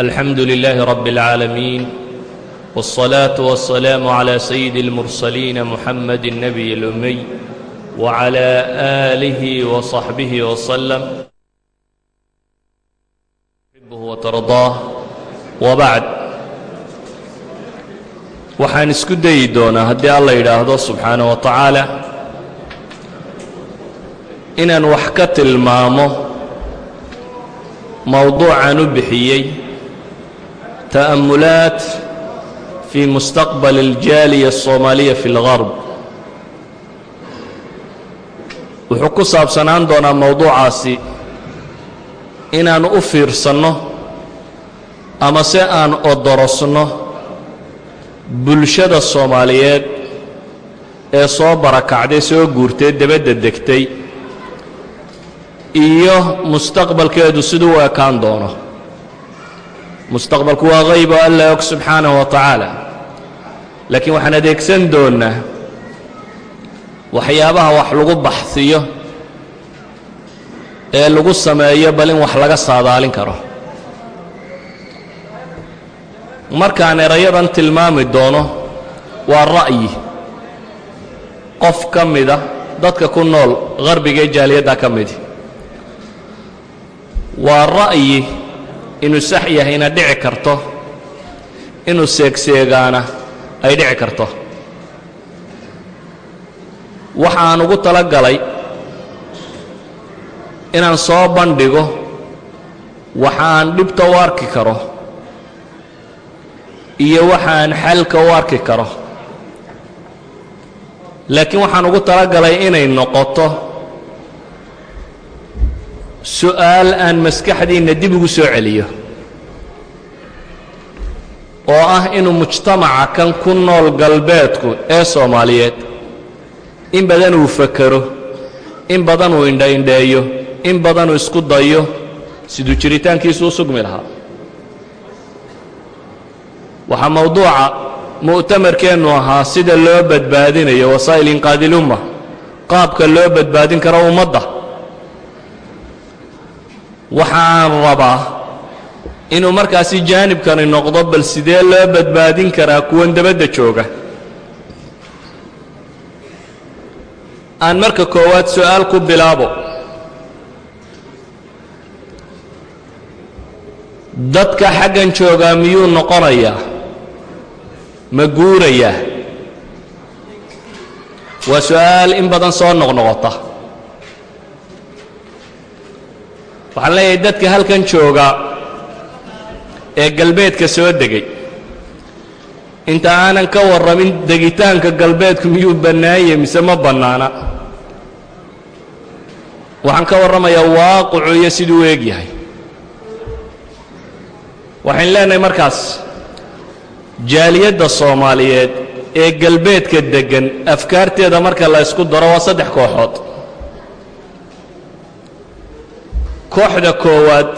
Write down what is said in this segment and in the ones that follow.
الحمد لله رب العالمين والصلاة والسلام على سيد المرسلين محمد النبي الأمي وعلى آله وصحبه وسلم تحبه وترضاه وبعد waxaan isku dayi doonaa haddii alla yidhaahdo subxaana wa tacaala inaan wax ka tilmaamo mowduucan u bixiyey ta'amulaat fii mustaqbal aljaaliya الsoomaaliya fi اlgarb wuxuu ku saabsanaan doonaa mowduucaasi inaan u fiirsanno ama se aan odorosno bulshada soomaaliyeed ee soo barakacday soo guurtay debadda degtay iyo mustaqbalkeedu siduu u ekaan doono mustaqbalku waa qayb oo alla og subxaanahu wa tacaala laakiin waxaan adeegsan doonnaa waxyaabaha wax lagu baxsiyo ee lagu sameeyo bal in wax laga saadaalin karo. Markaan erayadan tilmaami doono waa ra'yi qof ka mida dadka ku nool qarbiga ee jaaliyadda ka midi waa ra'yi inuu sax yahayna dhici karto inuu seegseegaana ay dhici karto. Waxaan ugu tala galay inaan soo bandhigo waxaan dhibta u arki karo iyo waxaan xalka u arki karo. Laakiin waxaan ugu tala galay inay noqoto su'aal aan maskaxdiinna dib ugu soo celiyo oo ah inuu mujtamaca kan ku nool galbeedku ee soomaaliyeed in badan uu fakero in badan uu indhaindheeyo in badan uu isku dayo siduu jiritaankiisu u sugmi lahaa. Waxaa mowduuca mu'tamarkeennu ahaa sida loo badbaadinayo wasaa'il inqaadilumma qaabka loo badbaadin karo ummadda waxaan rabaa inuu markaasi jaanibkani noqdo bal sidee loo badbaadin karaa kuwan dabadda jooga? Aan marka koowaad su'aal ku bilaabo. Dadka xaggan joogaa miyuu noqonayaa? Ma guurayaa? Waa su'aal in badan soo noqnoqota waxaan leeyahay dadka halkan jooga ee galbeedka soo degay. Inta aanan ka warramin degitaanka galbeedku miyuu bannaanye mise ma bannaana? Waxaan ka warramayaa waaqicu iyo siduu u eg yahay. Waxaynu leenahay markaas jaaliyadda soomaaliyeed ee galbeedka deggan afkaarteeda marka la ysku daro waa saddex kooxood kooxda koowaad.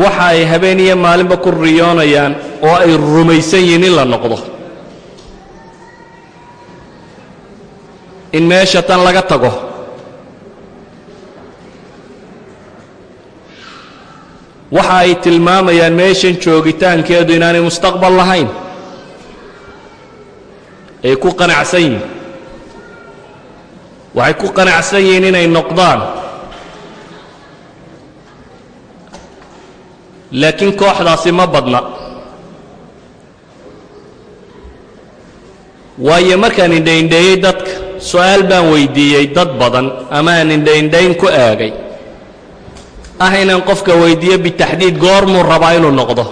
Waxa ay habeen iyo maalinba ku riyoonayaan oo ay rumaysan yihiin in la noqdo. In meesha tan laga tago. Waxa ay tilmaamayaan meeshan joogitaankeedu inaanay mustaqbal lahayn. Ay ku qanacsan yihiin waxay ku qanacsan yihiin inay noqdaan. Laakiin kooxdaasi ma badna. Waayo markaan indhaindheeyey dadka su'aal baan weyddiiyey dad badan ama aan indhaindhayn ku aagay. Ah inaan qofka weyddiiyo bitaxdiid goormuu rabaa inuu noqdo.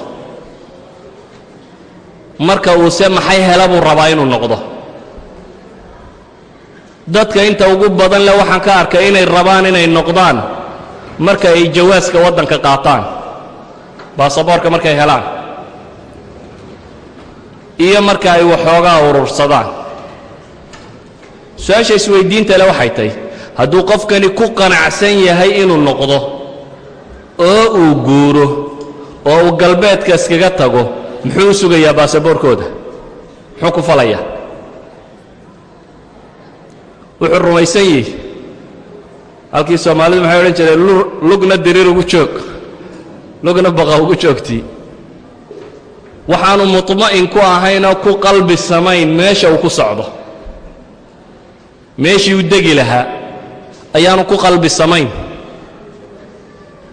Marka uuse maxay hela buu rabaa inuu noqdo dadka inta ugu badan leh waxaan ka arkay inay rabaan inay noqdaan marka ay jawaaska waddanka qaataan baasaboorka markay helaan iyo marka ay waxoogaa urursadaan. Su'aasha isweyddiinta le waxay tahy hadduu qofkani ku qanacsan yahay inuu noqdo oo uu guuro oo uu galbeedka iskaga tago muxuu u sugayaa baasaboorkooda? Muxuu ku falayaa wuxuu rumaysan yihi halkii soomaalidu maxay odhan jireen lugna diriir ugu joog lugna baqa ugu joogtii waxaanu muطma'in ku ahaynoo ku qalbi samayn meesha uu ku socdo. Meeshii u degi lahaa ayaanu ku qalbi samayn.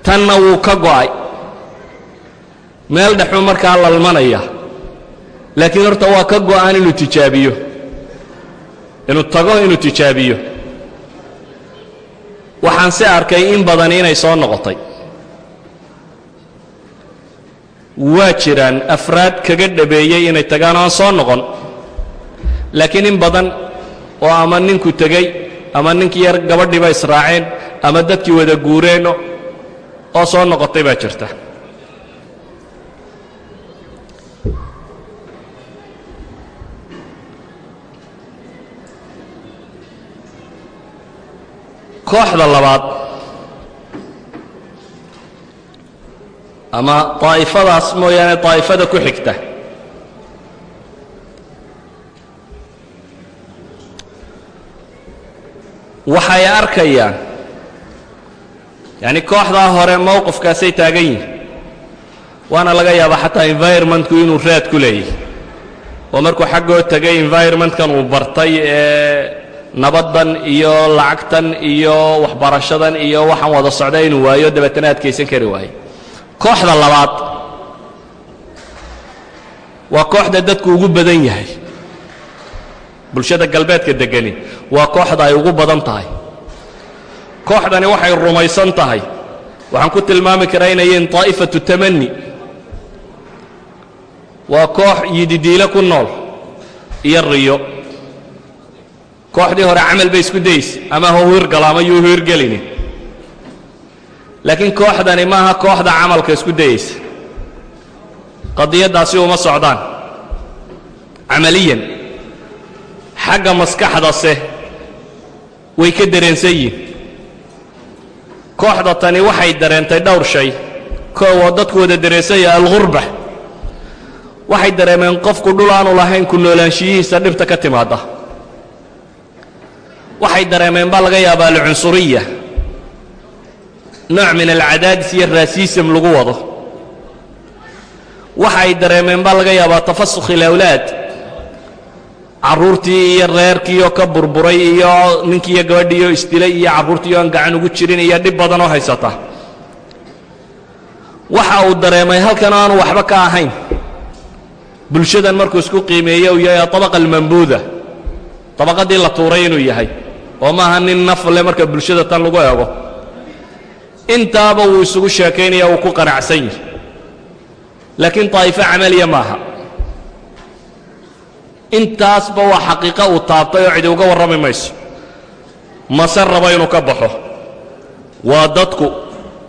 Tanna wuu ka go'ay. Meel dhexuu markaa lalmanaya laakiin horta waa ka go'an inuu tijaabiyo inuu tago inuu tijaabiyo. Waxaan si arkay in badan inay soo noqotay. Waa jiraan afraad kaga dhabeeyey inay tagaan aan soo noqon. Laakiin in badan oo ama ninku tegey ama ninkii yar gabadhiiba israaceen ama dadkii wada guureen oo soo noqotay baa jirta kooxda labaad ama daa'ifadaas mooyaane daa'ifada ku xigta. Waxay arkayaan yacni kooxdaa hore mowqifkaasay taagan yihiin waana laga yaabaa xataa environmentku inuu raad ku leeyahy oo markuu xaggoo tegay environmentkan uu bartay ee nabaddan iyo lacagtan iyo waxbarashadan iyo waxaan wada socda inuu waayo dabeetana adkaysan kari waayo. Kooxda labaad. Waa kooxda dadku ugu badan yahay. Bulshada galbeedka degani waa kooxda ay ugu badan tahay. Kooxdani waxay rumaysan tahay. Waxaan ku tilmaami karaa inay yihiin taa'ifatu tamani waa koox yididiile ku nool iyo riyo kooxdii hore camal bay isku daysa ama ha hirgalo ama yuu hirgelini laakiin kooxdani maaha kooxda camalka isku dayaysa qadiyaddaasi uma socdaan. Camaliyan xagga maskaxdase way ka dareensan yihiin kooxda tani waxay dareentay dhowr shay. Koowoo dadku wada dareensan yahay alghurba. Waxay dareemeen qofku dhul aanu lahayn ku noolaanshiyihiisa dhibta ka timaadda waxay dareemeen baa laga yaabaa alcunsuriya nooc min alcadaadis iyo raasism lagu wado. Waxa ay dareemeen baa laga yaabaa tafasukh ilawlaad carruurtii iyo reerkii oo ka burburay iyo ninkii iyo gabadhii oo isdilay iyo carruurtii oo aan gacan ugu jirin iyo dhib badan oo haysata. Waxa uu dareemay halkan aanu waxba ka ahayn. Bulshadan markuu isku qiimeeye uu yahay abaqa almambuuda dabaqadii la tuuray inuu yahay oo maaha nin nafle marka bulshada tan lagu eego. Intaaba wuu isugu sheekaynaya uu ku qanacsan yihi laakiin daa'ifo camaliya maaha. Intaasba waa xaqiiqo uu taabtay oo cidi uga warrami mayso. Mase raba inuu ka baxo. Waa dadku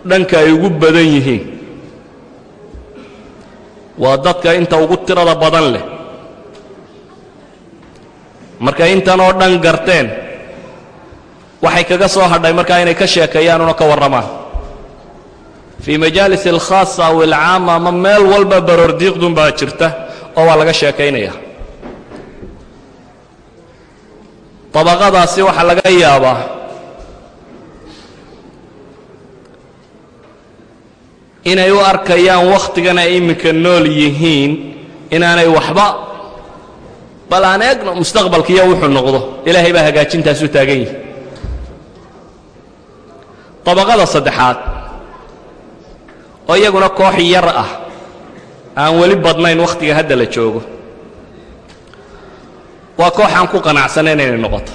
dhanka ay ugu badan yihiin. Waa dadka inta ugu tirada badan leh. Markay intan oo dhan garteen waxay kaga soo hadhay markaa inay ka sheekeeyaan una ka warramaan. Fii majaalis alkhaasa aw alcaama ama meel walba baroordiiqdun baa jirta oo waa laga sheekaynaya dabaqadaasi waxaa laga yaabaa inay u arkayaan wakhtigan ay iminka nool yihiin inaanay waxba bal aan eegno mustaqbalkiiyo wuxuu noqdo. Ilaahay baa hagaajintaas u taagan yihi dabaqada saddexaad oo iyaguna koox yar ah aan weli badnayn wakhtiga hadda la joogo. Waa koox aan ku qanacsanayn inay noqoto.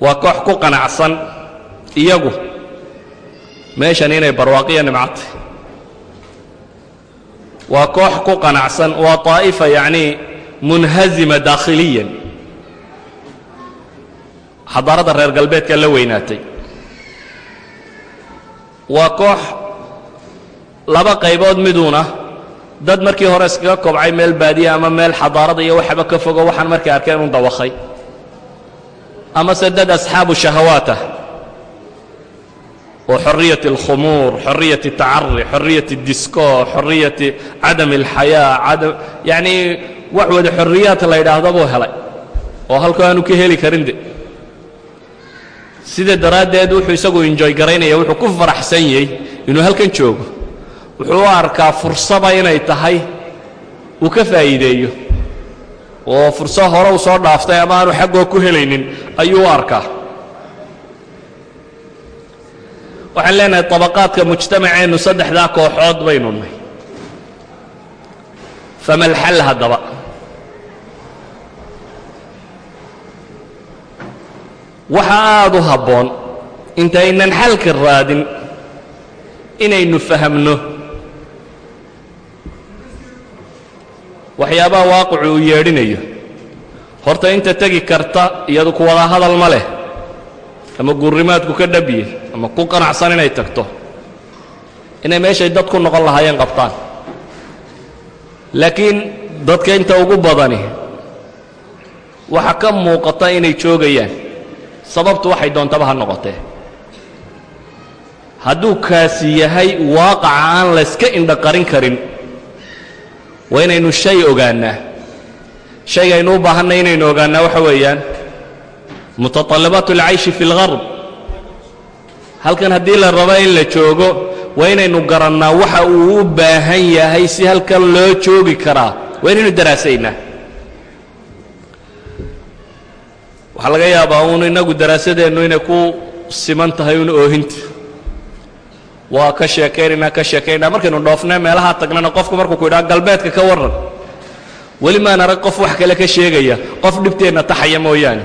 Waa koox ku qanacsan iyagu meeshan inay barwaaqiya nimcatay waa koox ku qanacsan waa طaa'ifa yacnii munhazima daakhiliyan xadaaradda reer galbeedka la weynaatay waa koox laba qaybood miduuna dad markii hore iskaga kobcay meel baadiya ama meel xadaarada iyo waxaba ka fogo waxaan markay arkeen un dawakhay amase dad asxaabu shahawaatah oo xoriyat اlkhumuur xoriyat الtacari xoriyat الdisko xoriyat cadam اlxayaa cadam yacnii wax wada xorriyaad la yidhaahda buu helay oo halku aanu ka heli karin de sida daraaddeed wuxuu isagu enjoy garaynaya wuxuu ku faraxsan yahay inuu halkan joogo. Wuxuu u arkaa fursaba inay tahay uu ka faa'iideeyo. Oo furso hore u soo dhaaftay ama aanu xaggoo ku helaynin ayuu u arkaa. Waxaan leenahay طabaqaadka mujtamaceennu saddexdaa kooxood baynu nahy fama alxal haddaba waxa aada u habboon intaynan xalka raadin inaynu fahamno. Waxyaabaha waaqicu uu yeedhinayo. Horta inta tegi karta iyadu ku wada hadal ma leh. Ama gurrimaadku ka dhabiye ama ku qanacsan inay tagto. Inay meeshay dad ku noqon lahaayeen qabtaan. Laakiin dadka inta ugu badani waxa ka muuqata inay joogayaan sababtu waxay doontaba ha noqotee hadduu kaasi yahay waaqaca aan layska indhaqarin karin waa inaynu shay ogaannaa shaygaynu u baahannay inaynu ogaannaa waxa weeyaan mutaطallibaat اlcayshi fi اlgarb halkan haddii la rabo in la joogo waa inaynu garannaa waxa uu u baahan yahay si halkan loo joogi karaa waa inaynu daraasaynaa Waxaa laga yaabaa uun innagu daraasadeennu inay ku siman tahay un oohinta waa ka sheekaynaynaa ka sheekaynaa markaynu dhoofnay meelahaa tagnana qofku markuu ku yidhaha galbeedka ka warran. Weli maan arag qof wax kale ka sheegaya qof dhibteenna taxaya mooyaane.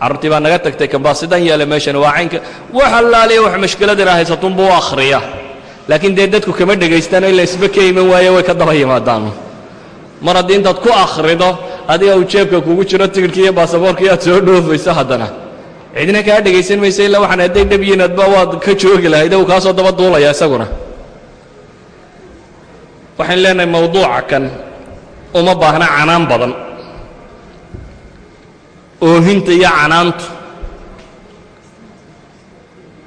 Carruurtii baa naga tagtay kambaa sidan yeele meeshani waa caynka wax allaaliya wax mashkiladina haysatunbuu u akhriya. Laakiin dee dadku kama dhegaystaano ila isba ka iman waaye way ka daba yimaadaan mar haddii intaad ku akhrido adiga uu jeebka kugu jiro tigirhkii iyo baasaboorkii aad soo dhoofayso haddana. Cidina kaa dhegaysan maysa illa waxaan hadday dhab yihiin waad ka joogi lahayd uu kaasoo daba duulaya isaguna. Waxaan leenahay mawduuca kan uma baahna canaan badan. Oohinta iyo canaantu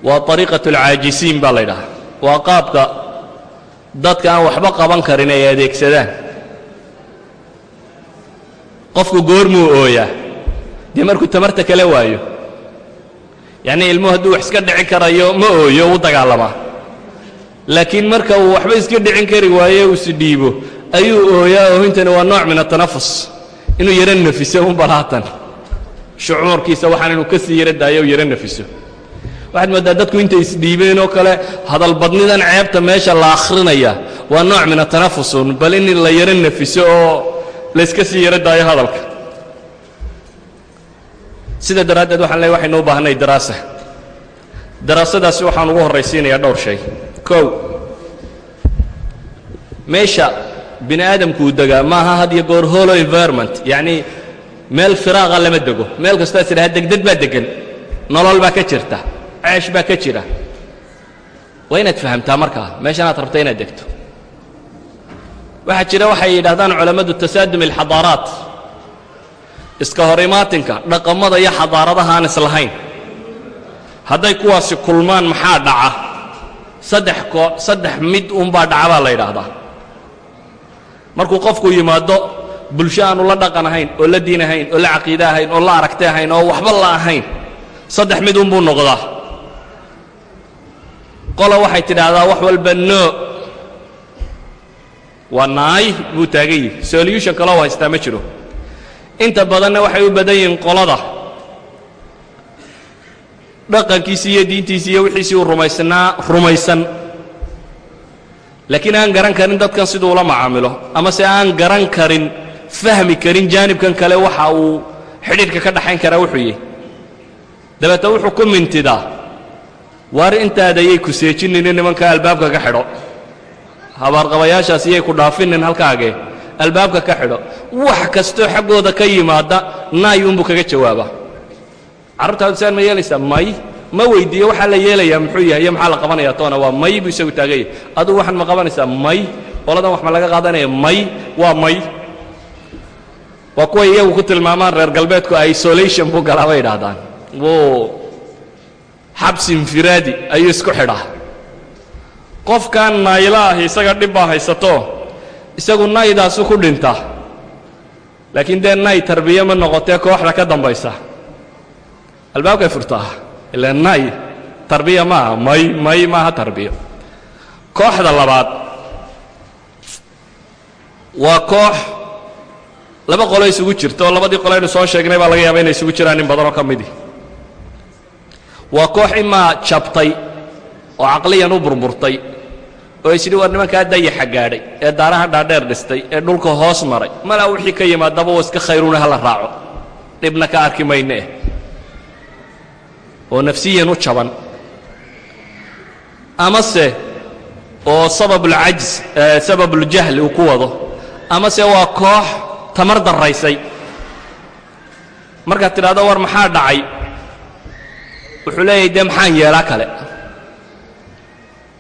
waa ariiqat alcaajisiin baa la ydhahaa waa qaabka dadka aan waxba qaban karin ay adeegsadaan qofku goormuu ooyaa. Dee markuu tamarta kala waayo yacnii ilmuhu hadduu wax iska dhici karayo ma ooyo u dagaalamaa laakiin marka uu waxba iska dhicin kari waayo uu isdhiibo ayuu ooyaa oohintani waa nooc min atanafus inuu yaro nafiso un balaatan. Shucuurkiisa waxaan inuu ka sii yaro daayo u yaro nafiso. Waxaad mooddaa dadku intay isdhiibeen oo kale hadalbadnidan ceebta meesha la akhrinaya waa nooc min atanafusun bal in la yaro nafiso oo layska sii yaro daayo hadalka. Sida daraaddeed waxaan leey waxaynu u baahnay daraasa. Daraasadaasi waxaan ugu horraysiinayaa dhowr shay. Kow meesha bini aadamku uu degaa maaha had iyo goor holo environment yacnii meel firaaqa lama dego. Meel kastoas idhaha degdeg baa deggan nolol baa ka jirta ceesh baa ka jira. Waa inaad fahamtaa markaa meeshanaad rabta inaad degto waxaa jira waxay yidhahdaan culammadu tasaadum alxadaaraat iska hor imaatinka dhaqamada iyo xadaaradaha aan islahayn hadday kuwaasi kulmaan maxaa dhaca? Saddex koo saddex mid unbaa dhaca baa la yidhaahdaa. Markuu qofku yimaado bulsho aanu la dhaqan ahayn oo la diin ahayn oo la caqiide ahayn oo la aragti ahayn oo waxba la ahayn saddex mid unbuu noqdaa. Qola waxay tidhaahdaa wax walba no waa naay buu taagan yihi solution kaloo haystaa ma jiro. Inta badanna waxay u badan yihiin qolada. Dhaqankiisi iyo diintiisi iyo wixiisii uu rumaysnaa rumaysan. Laakiin aan garan karin dadkan siduu ula macaamilo. Ama se aan garan karin fahmi karin jaanibkan kale waxa uu xidhiidhka ka dhaxayn karaa wuxuu yihi dabeete wuxuu ku mintidaa. Waar intaadayay ku seejinaynin nimanka albaabka ka xidho habaarqabayaashaas iyay ku dhaafinin halkaagee albaabka ka xidho. Wax kastoo xaggooda ka yimaadda naay unbuu kaga jawaabaa. Carrurtaadu saan ma yeelaysaa? May. Ma weyddiiyo waxaa la yeelayaa muxuu yahay iyo maxaa la qabanayaa toona? Waa may buu isagu taaganya adugu waxaan ma qabanaysaa may. Qoladan wax ma laga qaadanaya may. Waa may. Waa kuwa iyagu ku tilmaamaan reer galbeedku isolation buu galaa bay idhaahdaan wuu xabsi infiraadi ayuu isku xidhaa qofkan nayla ahi isaga dhib baa haysato isagu naydaasu ku dhinta. Laakiin dee nay tarbiye ma noqotee kooxda ka dambaysa. Albaabkay furtaa ila nay tarbiya maaha may may maaha tarbiyo kooxda labaad waa koox laba qolo isugu jirta oo labadii qolo aynu soo sheegnay baa laga yaaba inay isugu jiraan in badan oo ka midi. Waa koox imaa jabtay oo caqliyan u burburtay oo isidhi war nimankaa dayaxa gaadhay ee daaraha dhaadheer dhistay ee dhulka hoos maray malaa wixii ka yimaadaba wa iska khayruuna hala raaco. Dhibna ka arki mayne eh. Oo nafsiyan u jaban. Amase oo sababulcajz sababuljahli uu ku wado amase waa koox tamar darraysay. Markaad tidhahdo war maxaa dhacay? Wuxuu leeyahay dee maxaan yeelaa kale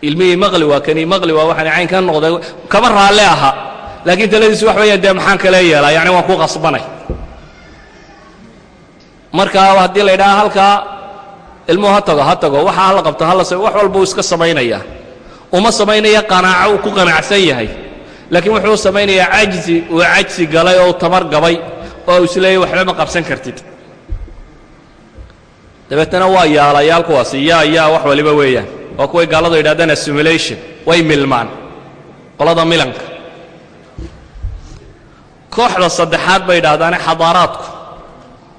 ilmihii maqli waa kani maqli waa waxaan cayn ka noqday. Kama raalle aha. Laakiin taladiisu wax weeyaan dee maxaan kale yeelaa? Yacni waan ku qasbanay. Markaa haddii la yidhaha halkaa ilmuhu ha tago ha tago. Waxa hala qabto hala wax walba uu iska samaynayaa uma samaynaya qanaaco uu ku qanacsan yahay. Laakiin wuxuu samaynayaa cajzi uu cajsi galay oo tamar gabay oo u isleeyay waxba ma qabsan kartid. Dabeetana waa yaalayaal kuwaasi. Yaa yaa wax waliba weeyaan waa kuway gaalladu yidhahdeen assimulation way milmaan. Qolada milanka. Kooxda saddexaad bay yidhahdaane xadaaraadku.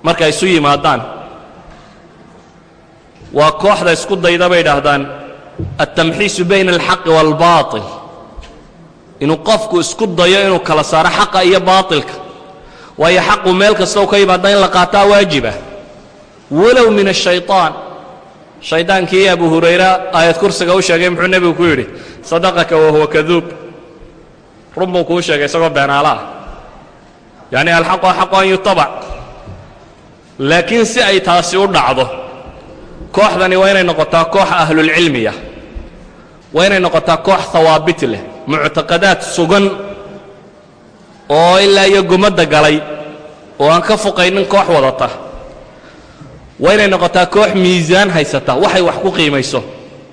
Markay isu yimaadaan. Waa kooxda isku dayda bay idhaahdaan altamxiisu bayna alxaqi waalbaatil inuu qofku isku dayo inuu kala saaro xaqa iyo baatilka. Waayo xaqu meel kastoo ka yimaada in la qaataa waajiba. Walow min ashayطaan shaydaankii abu hurayra aayad kursiga u sheegay muxuu nebigu ku yidhi sadaqaka wahuwa kaduub run buu kuu sheegay isagoo beenaala ah. Yacni alxaqu axaqu an yutabac. Laakiin si ay taasi u dhacdo kooxdani waa inay noqotaa koox ahlulcilmiya waa inay noqotaa koox hawaabit leh muctaqadaad sugan oo ilaa iyo gumadda galay oo aan ka fuqaynin koox wadata waa inay noqotaa koox miisaan haysata. Waxay wax ku qiimayso.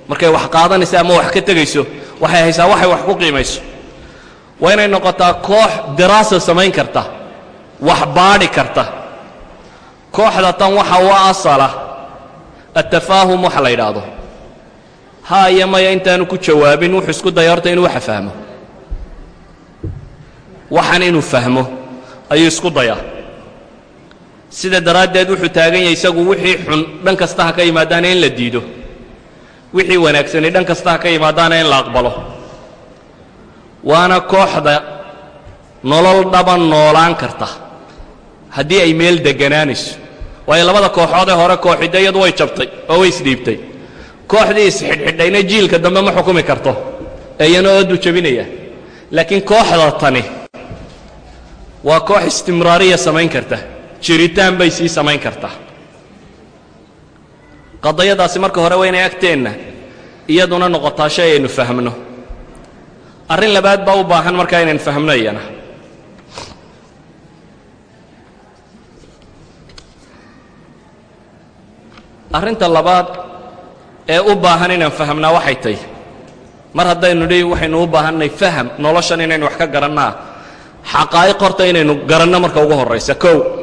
Markay wax qaadanayso ama wax ka tegayso waxay haysaa waxay wax ku qiimayso. Waa inay noqotaa koox diraasa samayn karta. Wax baadhi karta. Kooxda tan waxa u asala attafaahum waxa la yidhaahdo. Ha iyo maya intaanu ku jawaabin wuxuu isku daya horta inuu waxa fahmo. Waxan inuu fahmo ayuu isku dayaa sida daraaddeed wuxuu taagan yahay isagu wixii xun dhan kasta ha ka yimaadaana in la diido. Wixii wanaagsani dhan kasta ha ka yimaadaana in la aqbalo. Waana kooxda nolol dhaban noolaan karta. Haddii ay meel degganaanayso waayo labada kooxoodee hore kooxidda iyadu way jabtay oo way isdhiibtay. Kooxdii isxidhxidhayna jiilka dambe ma xukumi karto ee iyana ooduu jabinaya. Laakiin kooxda tani waa koox istimraariya samayn karta jiritaan bay sii samayn kartaa qadayadaasi marka hore waa inay agteenna iyaduna noqotaa shay aynu fahmno. Arrin labaad baa u baahan markaa inaynu fahmno iyana arrinta labaad ee u baahan inaan fahmnaa waxay tahy mar haddaynu dhi waxaynu u baahannay faham noloshan inaynu wax ka garannaa xaqaa'iq horta inaynu garanno marka ugu horraysa. Kow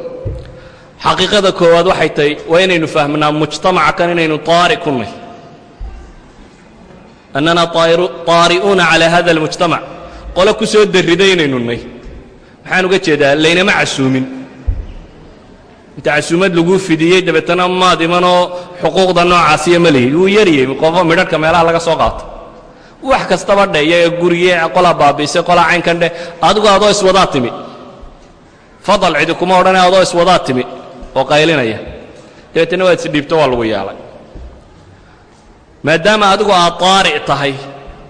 xaqiiqada koowaad waxay tahy waa inaynu fahmnaa mujtamaca inaynu taari ku nay annana taari'uuna calaa hada almujtamac. Qole ku soo darriday inaynu nay maxaan uga jeedaa laynama casuumin. Inta casuumad laguu fidiyey dabeetana maad imanoo xuquuqda noocaasiyo ma lihid wuu yaryey qofo midharhka meelaha laga soo qaato. Wax kastaba dhe iyaga guriye qolaa baabiisay qolaa caynkan dheh adigu adoo iswadaa timi. Fadal cidi kuma odhane adoo iswadaa timi oo qaylinaya. Dabeetana waad isdhiibto waa lagu yeelay maadaama adigu aad taaric tahay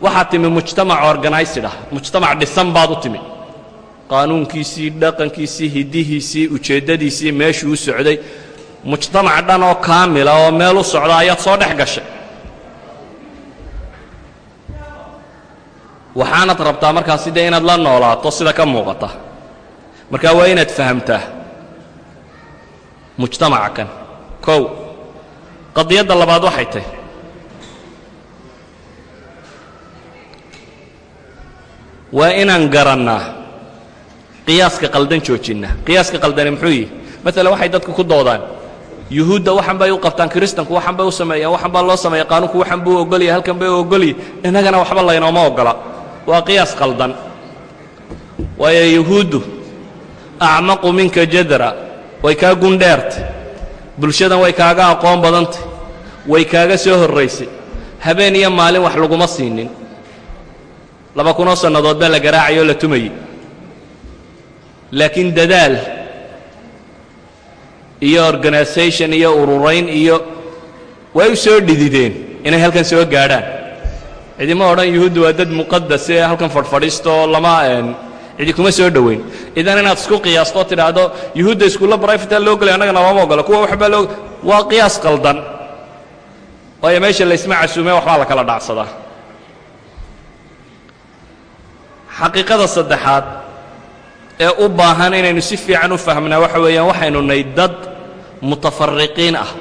waxaad timi mujtamac organisid ah. Mujtamac dhisan baad u timi. Qaanuunkiisii dhaqankiisii hiddihiisii ujeeddadiisii meeshuu u socday. Mujtamac dhan oo kaamila oo meel u socda ayaad soo dhex gashay. Waxaanad rabtaa markaasi dee inaad la noolaato sida ka muuqata. Marka waa inaad fahamtaa mujtamaca kan. Kow qadiyadda labaad waxay tahy waa inaan garannaa qiyaaska qaldan joojinna qiyaaska qaldani muxuu yihi maalan waxay dadku ku doodaan. Yuhuudda waxan bay u qabtaan kiristanku waxan bay u sameeyaan waxan baa loo sameeya qaanuunku waxan buu ogolyahay halkan bay u ogolyahy innagana waxba laynooma ogola waa qiyaas qaldan. Waayo yuhuuddu acmaqu minka jadra way kaa gundheertay bulshadan way kaaga aqoon badantay. Way kaaga soo horraysay habeen iyo maalin wax laguma siinin. Laba kunoo sannadood baa la garaacayoo la tumayey laakiin dadaal iyo organisation iyo ururayn iyo way u soo dhidideen inay halkan soo gaadhaan. Cidima odhan yuhuudda waa dad muqadas halkan fadhfadhiisto lama cidi kuma soo dhoweyn. Idan inaad isku qiyaasto tidhaahdo yuhuudda iskuulla brifata loo gelay annagana looma ogola kuwa waxbaa loo waa qiyaas qaldan. Waayo meesha laysma casuume waxbaa la kala dhacsadaa. Xaqiiqada saddexaad ee u baahan inaynu si fiican u fahmnaa waxa weeyaan waxaynu nahay dad mutafariqiin ah.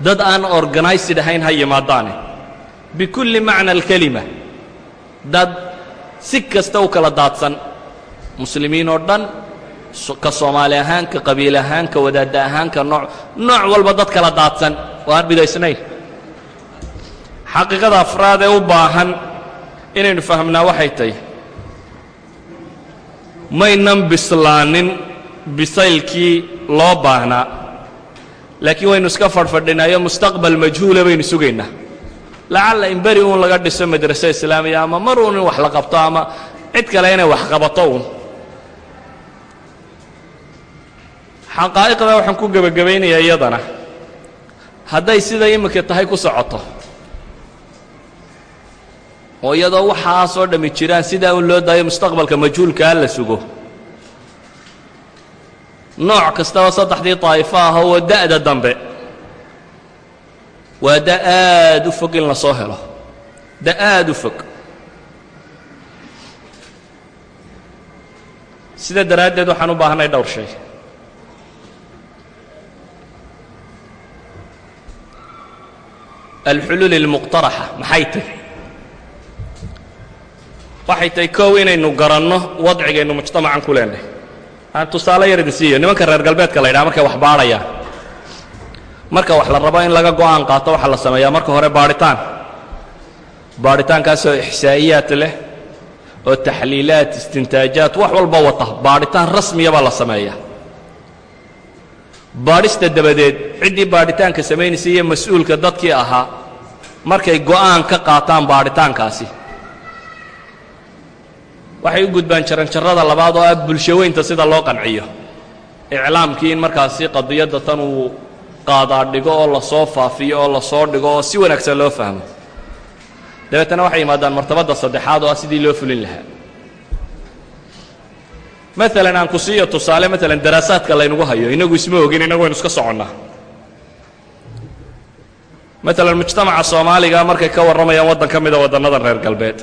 Dad aan organized ahayn ha yimaadaane. Bikulli macna alkelima dad si kasta u kala daadsan. Muslimiin oo dhan ka soomaali ahaan ka qabiil ahaan ka wadaadda ahaan nooc nooc walba dad kala daadsan. Oo aan bidaysnayn xaqiiqada afraad ee u baahan inaynu fahmnaa waxay tahy maynan bislaanin bisaylkii loo baahnaa. Laakiin waynu iska fadhfadhinaayo mustaqbal majhuula baynu sugaynaa lacalla in beri uun laga dhiso madraso islaamiya ama mar uun in wax la qabto ama cid kale inay wax qabato uun. Xaqaa'iqda waxaan ku gebagabaynayaa iyadana. Hadday sida iminka tahay ku socoto. Oo iyadoo waxaasoo dhammi jiraan sidaa un loo daayo mustaqbalka majhuulkaa la sugo. Nooc kastaba saddexdii daa'ifo ah oo da'da dambe waa da aad u fog in la soo helo. Da aad u fog. Sida daraaddeed waxaan u baahnay dhowr shay. Alxuluul اlmuqtaraxa maxay tahy waxay tahay kow inaynu garanno wadcigaynu mujtamacan ku leenahay. Aan tusaale yar idin siiyo nimanka reer galbeedka la ydhaha markay wax baadhayaan marka wax la rabo in laga go'aan qaato waxaa la sameeyaa. Marka hore baadhitaan baadhitaankaasoo ixsaa'iyaad leh oo taxliilaad istintaajaad wax walba wata. Baadhitaan rasmiya baa la sameeyaa. Baadhista dabadeed ciddii baadhitaanka samaynaysa iyo mas'uulka dadkii ahaa markay go'aan ka qaataan baadhitaankaasi waxay u gudbaan jaranjarrada labaad oo ah bulsho weynta sida loo qanciyo. Iclaamkii in markaasi qadiyadda tan uu qaadaa dhigo oo la soo faafiyo oo la soo dhigo oo si wanaagsan loo fahmo. Dabeetana waxay yimaadaan martabadda saddexaad oo ah sidii loo fulin lahaa. Maalan aan ku siiyo tusaale maalan daraasaadka laynagu hayo inagu isma ogin inagu waynu iska soconnaa. Maalan mujtamaca soomaaliga markay ka warramayaan waddan ka mida waddannadan reer galbeed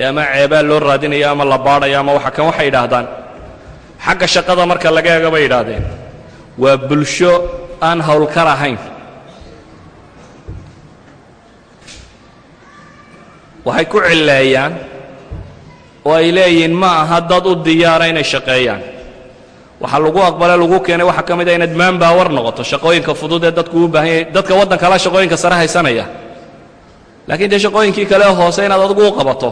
ee ama ceebaa loo raadinaya ama la baadhaya ama waxa kan waxay yidhaahdaan xagga shaqada marka laga eego bay yidhaahdeen. Waa bulsho aan howlkar ahayn. Waxay ku cilleeyaan oo ay leeyihiin ma aha dad u diyaara inay shaqeeyaan. Waxaa lagu aqbale lagu keenay waxaa ka mid a inaad maanbaawar noqoto shaqooyinka fudud ee dadku u baahan yahay dadka waddankala shaqooyinka sare haysanaya. Laakiin dee shaqooyinkii kale hoose inaad adigu u qabato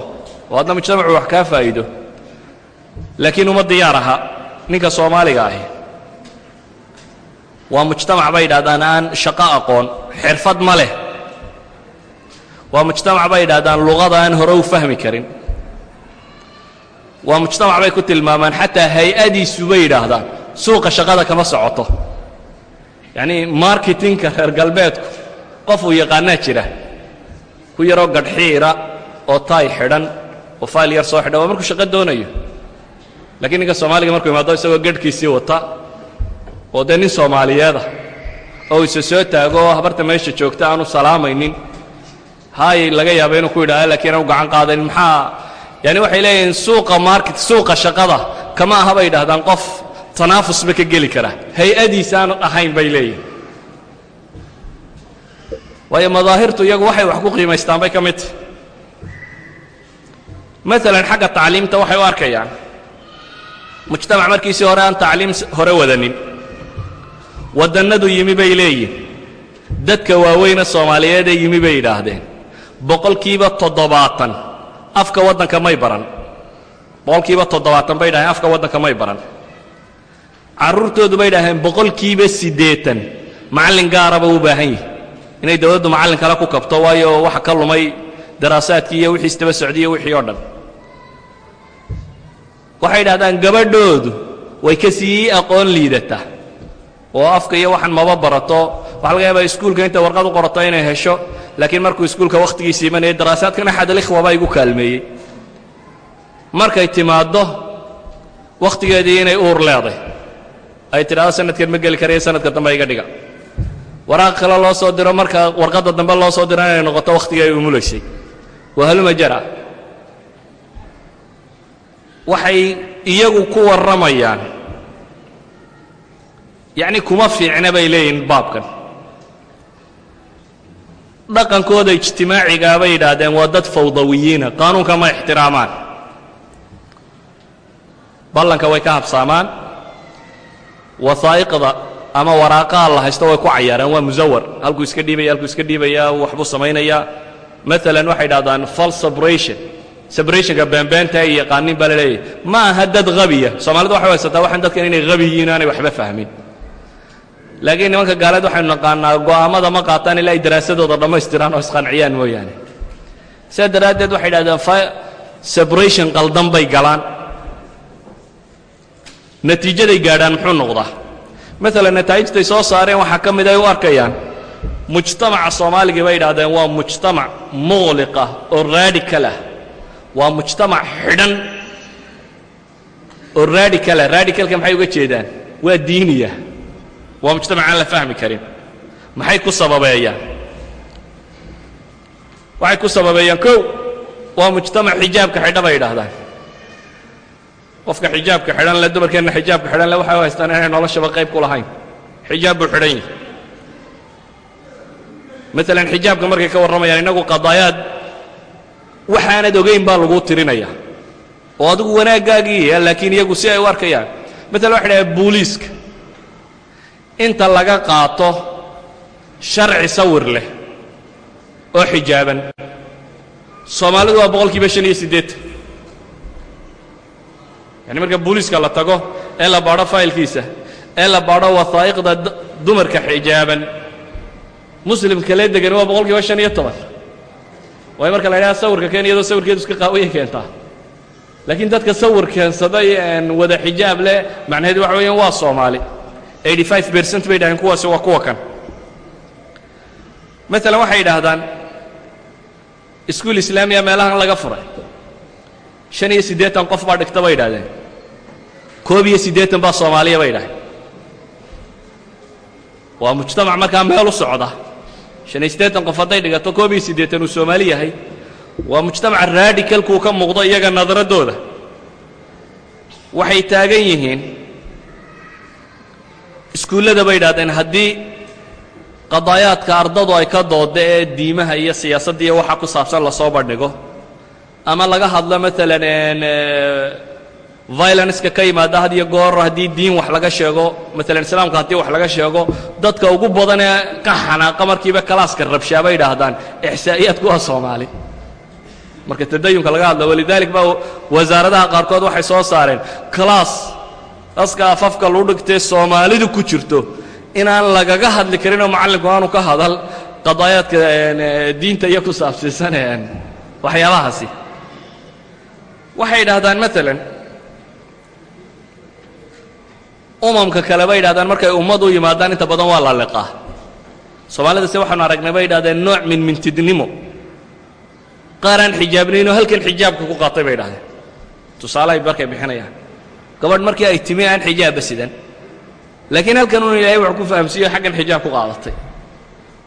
oo adna mujtamacu wax kaa faa'iido. Laakiin uma diyaar aha ninka soomaaliga ahi waa mujtamac bay yidhahdaan aan shaqo aqoon xirfad ma leh. Waa mujtamac bay yidhahdaan luqada aan hore u fahmi karin. Waa mujtamac bay ku tilmaamaan xataa hay'adiisu bay yidhaahdaan suuqa shaqada kama socoto. Yacnii marketingka reer galbeedku qof uu yaqaanaa jira ku yaroo gadhxiira oo taay xidhan oo fayl yar soo xidhan waa markuu shaqo doonayo. Lakiin ninka soomaaliga markuu imaado isagoo gadhkiisii wata oo dee nin soomaaliyeedah oo isa soo taago oo habarta meesha joogta aanu salaamaynin. Haay laga yaaba inuu ku yidhahda lakiin aanu gacan qaadanin. Maxaa? Yani waxay leeyihiin suuqa market suuqa shaqada kama aha bay yidhahdaan qof tanaafusba ka geli kara hay'adiisa aanu ahayn bay leeyihiin waayo madaahirtu iyagu waxay wax ku qiimaystaan bay ka mid tahy maalan xagga tacliimta waxay u arkayaan. Mujtamac markiisii hore aan tacliim hore wadanin waddannadu yimi bay leeyihiin. Dadka waaweyne soomaaliyeedee yimi bay yidhaahdeen. Boqolkiiba toddobaatan. Afka waddanka may baran. Boqolkiiba toddobaatan bay dhahdeen afka waddanka may baran. Carruurtoodu bay dhahdeen boqolkiiba siddeetan. Macallin gaaraba u baahan yihi inay dawladdu macallin kale ku kabto waayo waxa ka lumay daraasaadkii iyo wixii isdaba socdiy iyo wixii oo dhan. Waxay dhahdaan gabadhoodu way ka sii aqoon liidataa oo afka iyo waxaan maba barato. Waxa laga yaabaa iskuulka inta warqad u qorato inay hesho laakiin markuu iskuulka wakhtigiisa imanayay daraasaadkan axad alikhwa baa igu kaalmeeyey. Markay timaaddo wakhtigeedii inay uur leeday. Ay tidhahdo sanadkan ma geli karaya sanadka dambe iga dhiga. Waraaq kale loo soo diro marka warqadda dambe loo soo diro inay noqoto wakhtigii ay umulaysay waa haluma jara. Waxay iyagu ku warramayaan yacni kuma fiicna bay leeyihiin baabkan. Dhaqankooda ijtimaacigaa bay yidhaahdeen waa dad fawdawiyiina qaanuunka ma ixtiraamaan. Ballanka way ka habsaamaan wasaa'iqda ama waraaqaha la haysto way ku cayaaraan waa musawar halkuu iska dhiibaya halkuu iska dhiibayaa waxbuu samaynayaa maalan waxay idhahdaan fal sabration sabrationka beenbeenta ay yaqaanin baa la leeyahy ma aha dad habiya soomaalidu waxay haysataa waxaan dadkan inay habi yihiin aanay waxba fahmin laakiin nimanka gaaleed waxaynu naqaanaa go'aammada ma qaataan ilaa ay daraasadooda dhammaystiraan oo isqanciyaan mooyaane. Sidaa daraaddeed waxay idhahdeen sabration qaldan bay galaan. Natiijaday gaadhaan muxuu noqdaa? Maalan nataa'ijtay soo saareen waxaa ka mid ay u arkayaan. Mujtamaca soomaaliga bay idhahdeen waa mujtamac muqliqa oo raadical ah. Waa mujtamac xidhan oo raadical ah. Raadicalka maxay uga jeedaan? Waa diiniya waa mujtamac aan la fahmi karin. Maxay ku sababeeyaan? Waxay ku sababeeyaan kow waa mujtamac xijaabka xidha bay idhaahdaan qofka xijaabka xidhan le dumarkeenna xijaabka xidhan le waxay u haystaan inay noloshaba qayb ku lahayn. Xijaab buu xidhan yahi maalan xijaabka markay ka warramayaan innagu qadaayaad waxaanad ogayn baa laguu tirinaya. Oo adigu wanaaggaagii laakiin iyagu si ay u arkayaan. Maalan waxay dhahaan booliiska inta laga qaato sharci sawir leh oo xijaaban. Soomaalidu waa boqolkiiba shan iyo siddeetan yani marka booliiska la tago ee la baadho faylkiisa ee la baadho wasaa'iqda dumarka xijaaban. Muslimka lee degani waa boqol kiiba shan iyo toban. Waayo marka la ydhaha sawirka keen iyadoo sawirkeedu iska qaawayay keentaa. Laakiin dadka sawir keensaday wada xijaab leh macnaheedu waxa weeyaan waa soomaali bercent bay dhahdeen kuwaasi waa kuwa kan. Maalan waxay yidhaahdaan iskuul islaamiya meelahan laga furay. Shan iyo siddeetan qof baa dhigta bay yidhahdeen koob iyo siddeetan baa soomaaliya bay yidhahdeen waa mujtamac markaa meel u socda. Shan iyo siddeetan qof hadday dhigato koob iyo siddeetan uu soomaali yahay. Waa mujtamaca raadicalkuu ka muuqdo iyaga nadaraddooda waxay taagan yihiin iskuullada bay yidhahdeen haddii qadaayaadka ardadu ay ka dooda ee diimaha iyo siyaasadda iyo waxa ku saabsan la soo bandhigo ama laga hadlo maalan violenska ka yimaada had iyo goor haddii diin wax laga sheego maalan islaamka haddii wax laga sheego dadka ugu badan ee ka xanaaqa markiiba kalaaska rabshaa bay idhaahdaan ixsaa'iyaadku waa soomaali. Marka tadayunka laga hadlo walidaalik baa wasaaradaha qaarkood waxay soo saareen kalaas aska afafka lagu dhigtee soomaalidu ku jirto. Inaan lagaga hadli karinoo macallinku aanu ka hadal qadaayaadka diinta iyo ku saabsiisan waxyaabahaasi waxay idhahdaan maalan umamka kale bay yidhahdaan markay ummad u yimaadaan inta badan waa la liqaa. Soomaalida se waxaanu aragnay bay yidhahdeen nooc min mintidnimo. Qaar aan xijaabnaynoo halkan xijaabka ku qaatay bay idhahdeen tusaalehay markay bixinayaan gabadh markii ay timi aan xijaabba sidan. Laakiin halkan un ilaahay wax ku fahamsiiyo xaggan xijaab ku qaadatay.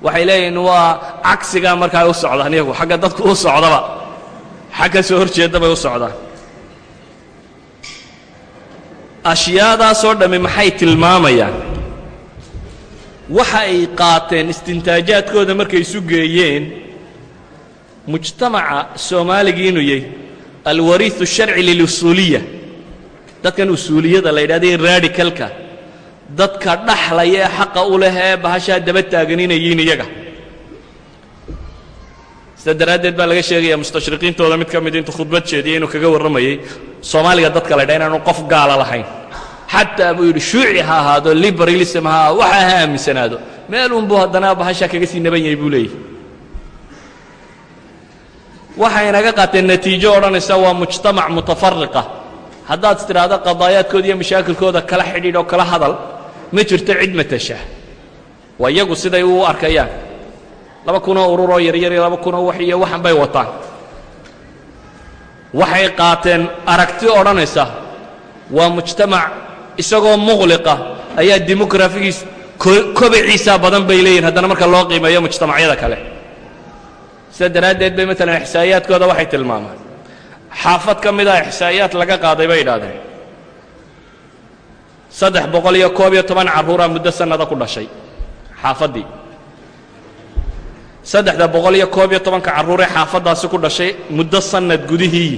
Waxay leeyihiin waa cagsigaa markaa u socdaan iyagu xagga dadku u socdaba. Xag ka soo horjeedda bay u socdaan. Ashyaadaasoo dhammi maxay tilmaamayaan? Waxa ay qaateen istintaajaadkooda markay isu geeyeen mujtamaca soomaaligii yahy alwariiu الsharci lilusuuliya dadkan usuuliyada la yidhahda radicalka dadka dhaxlaya ee xaqa u leh ee bahashaa daba taagan inay yihiin iyaga. Sida daraaddeed baa laga sheegaya mustashriqiintooda mid ka mid intuu khudbad jeediyey inuu kaga warramayey soomaaliga dadka la dha inaanu qof gaala lahayn. Xataa buu yidhi shuuci ha ahaado liberalism ha ahaado waxa ha aaminsanaado. Meel unbuu haddana bahashaa kaga sii naban yahay buu leeyahy waxay naga qaateen natiijo odhanaysa waa mujtamac mutafariqa haddaad tidhaahdo qadaayaadkooda iyo mashaakilkooda kala xidhiidh oo kala hadal ma jirto cid matasha waa iyagu siday u arkayaan. Laba kunoo ururoo yaryar iyo laba kunoo wax iyo waxan bay wataan. Waxay qaateen aragti odhanaysa waa mujtamac isagoo muqliqa ayaa demografigiis kobaciisaa badan bay leeyihiin haddana marka loo qiimeeyo mujtamacyada kale. Sida daraaddeed bay maalan ixsaa'iyaadkooda waxay tilmaamaan xaafad ka mid a ixsaa'iyaad laga qaaday bay idhahdeen saddex boqol iyo koob iyo toban carruuraa muddo sannada ku dhashay. Xaafaddii saddexda boqol iyo koob iyo tobanka carruuree xaafaddaasi ku dhashay muddo sannad gudihii.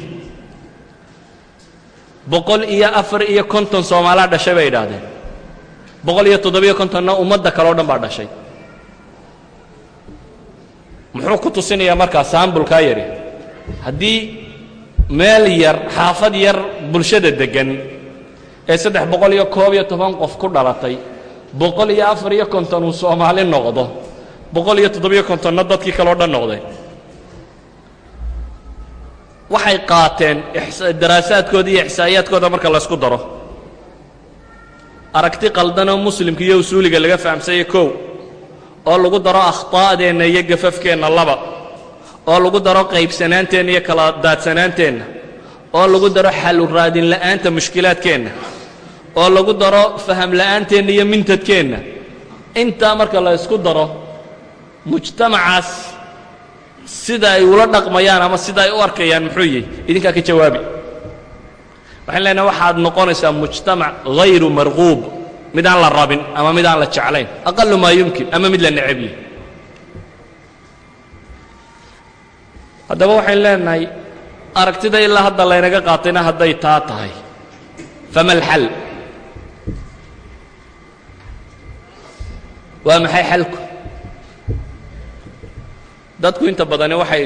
Boqol iyo afar iyo konton soomaalaa dhashay bay idhaahdeen boqol iyo toddobiyo kontonna ummadda kale o dhan baa dhashay. Muxuu ku tusinayaa markaa saambulkaa yari? Haddii meel yar xaafad yar bulshada deggan ee saddex boqol iyo koob iyo toban qof ku dhalatay boqol iyo afar iyo konton uu soomaali noqdo boqol iyo toddobiyo kontonna dadkii kale o dhan noqday. Waxay qaateen daraasaadkooda iyo ixsaa'iyaadkooda marka laysku daro. Aragti qaldanoo muslimka iyo usuuliga laga fahamsanya kow oo lagu daro akhطaa'deenna iyo gafafkeenna laba oo lagu daro qaybsanaanteenna iyo kala daadsanaanteenna oo lagu daro xalu raadin la'aanta mushkilaadkeenna oo lagu daro faham la'aanteenna iyo mintadkeenna intaa marka la ysku daro mujtamacaas sida ay ula dhaqmayaan ama sida ay u arkayaan muxuu yihi idinkaa ka jawaabi. Waxaan leenahay waxaad noqonaysaa mujtamac hayru marquub mid aan la rabin ama mid aan la jeclayn aqalu maa yumkin ama mid la necab haddaba waxayn leenahay aragtida ilaa hadda laynaga qaatayna hadday taa tahay. Fama alxal? Waa maxay xalku? Dadku inta badani waxay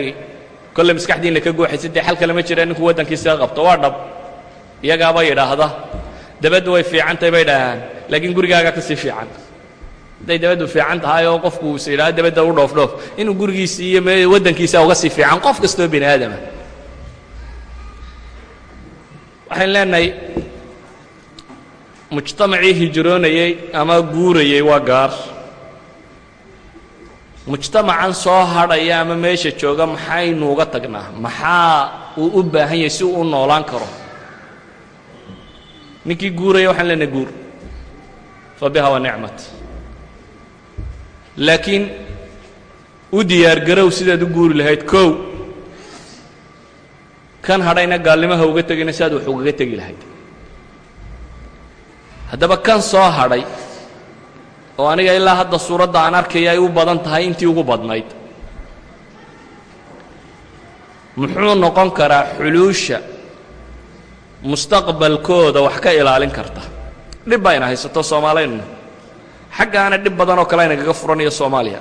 kolle maskaxdiinna ka guuxaysa dee xal kale ma jira ninku waddankiisa qabto waa dhab. Iyagaaba yidhaahda dabaddu way fiicantahay bay dhahaan laakiin gurigaaga ka sii fiican hadday dabaddu fiican tahay oo qofku is yidhahdo dabadda u dhoofdhoof. Inuu gurigiisi iyo waddankiisa uga sii fiican qof kastoo bini aadama waxayn leenahay mujtamacii hijroonayey ama guurayey waa gaar. Mujtamacan soo hadhaya ama meesha jooga maxaynu uga tagnaa? Maxaa uu u baahan yahay si uu u noolaan karo? Ninkii guuraya waxaan leenahay guur. Fa wa nicmat laakiin u diyaar garow sidaad u guuri lahayd kow. Kan hadhayna gaalnimaha uga tegayna si aad wax ugaga tegi lahayd. Haddaba kan soo hadhay oo aniga ilaa hadda suuradda aan arkaya ay u badan tahay intii ugu badnayd muxuu noqon karaa xuluusha mustaqbalkooda wax ka ilaalin karta? Dhib bayna haysato soomaalaynu xaggaana dhib badan oo kale aynagaga furanayo soomaaliya.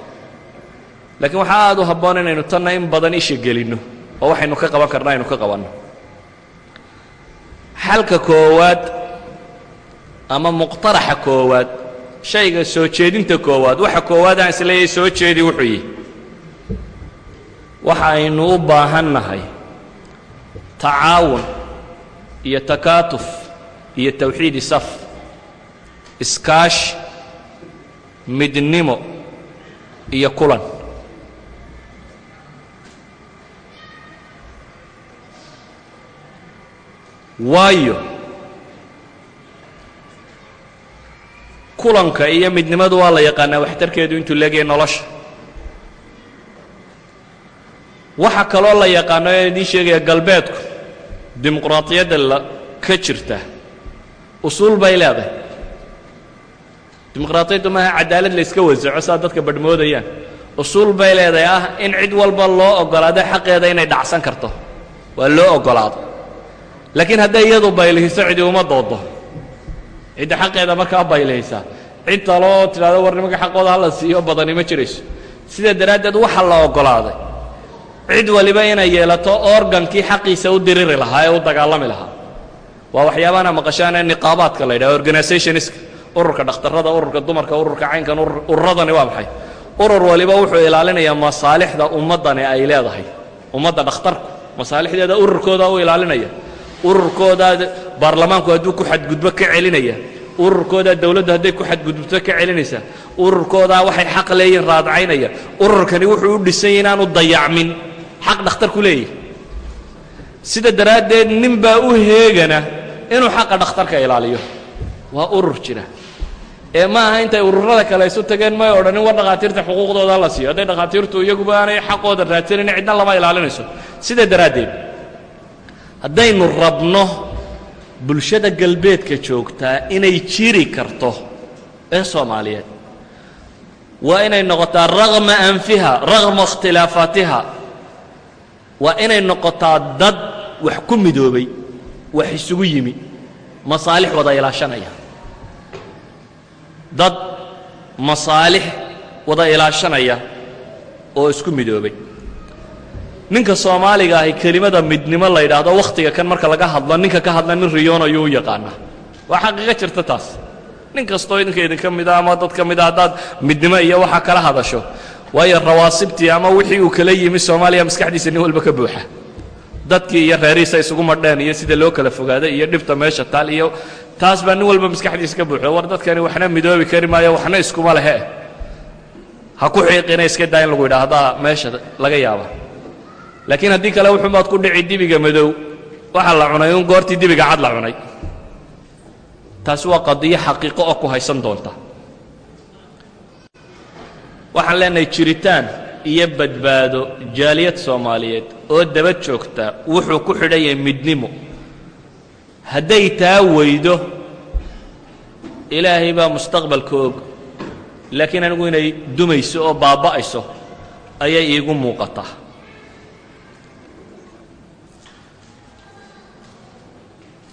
Laakiin waxaa aad u habboon inaynu tanna in badan isha gelinno oo waxaynu ka qaban karna aynu ka qabanno. Xalka koowaad ama muqtaraxa koowaad shayga soo jeedinta koowaad waxa koowaad aan is leeyahay soo jeedi wuxuu yihi waxa aynu u baahan nahay tacaawun iyo takaatuf iyo tawxiidi saf iskaashi midnimo iyo kulan. Waayo kulanka iyo midnimadu waa la yaqaanaa waxtarkeedu intuu leegyahay nolosha. Waxa kaloo la yaqaano ee idiin sheegaya galbeedku dimuqraadiyadda ka jirta usuul bay leedahay dimuqraadiyaddu maaha cadaalad la yska wasaco saa dadka badhmoodayaan. Usuul bay leedahay ah in cid walba loo oggolaado xaqeeda inay dhacsan karto. Waa loo oggolaado. Laakiin hadday iyadu baylihiso cidi uma doodo. Cidda xaqeeda markaa baylaysa cid taloo tidhahdo war nimanka xaqooda hala siiyo badani ma jirayso. Sidaa daraaddeed waxaa la oggolaaday cid waliba inay yeelato organkii xaqiisa u diriri lahaa ee u dagaalami lahaa. Waa waxyaabaana maqashaane niqaabaadka la yidhaha organizationska ururka dhakhtarrada ururka dumarka ururka caynkan ururadani waa maxay? Urur waliba wuxuu ilaalinayaa masaalixda ummaddani ay leedahay. Ummadda dhakhtarku masaalixdeeda ururkooda u ilaalinaya. Ururkoodaa baarlamaanku hadduu ku xadgudbo ka celinaya. Ururkoodaa dawladdu hadday ku xadgudubto ka celinaysaa ururkoodaa waxay xaq leeyihiin raadcaynaya. Ururkani wuxuu u dhisan yahy inaanu dayacmin. Xaq dhakhtarku leeyahy sida daraaddeed nin baa u heegana inuu xaqa dhakhtarka ilaaliyo waa urur jira. Ee ma aha intay ururada kale isu tageen may odhanin war dhakhaatiirta xuquuqdooda la siiyo. Hadday dhakhaatiirtu iyaguba aanay xaqooda raadsanin cidna lama ilaalinayso. Sida daraaddeed haddaynu rabno bulshada galbeedka joogtaa inay jiri karto ee soomaaliyeed. Waa inay noqotaa raqma anfiha raqma ikhtilaafaatiha waa inay noqotaa dad wax ku midoobay wax isugu yimi masaalix wada ilaashanaya dad masaalix wada ilaashanaya oo isku midoobay. Ninka soomaaliga ahi kelimada midnimo la yidhaahdo wakhtiga kan marka laga hadlo ninka ka hadla nin riyoon ayuu u yaqaanaa. Waa xaqiiqo jirta taas. Nin kastoo idinka idinka mida ama dad ka mida haddaad midnimo iyo waxa kala hadasho. Waayo rawaasibtii ama wixii uu kala yimi soomaaliya maskaxdiisa nin walba ka buuxa. Dadkii iyo reerihiisa isugu madheen iyo sida loo kala fogaaday iyo dhibta meesha taal iyo taas baa nin walba maskaxdiisa ka buuxda war dadkani waxna midoobi kari maayo waxna iskuma lehe. Ha ku xiiqina iska daa in lagu yidhaahdaa meesha laga yaaba. Laakiin haddii kale wuxuumaad ku dhici dibiga madow. Waxaa la cunay un goortii dibiga cad la cunay. Taasi waa qadiyo xaqiiqo oo ku haysan doonta. Waxaan leenahay jiritaan iyo badbaado jaaliyad soomaaliyeed oo daba joogta wuxuu ku xidhan yahay midnimo hadday taa weydo ilaahay baa mustaqbalka og. Laakiin anigu inay dumayso oo baaba'ayso ayay iigu muuqataa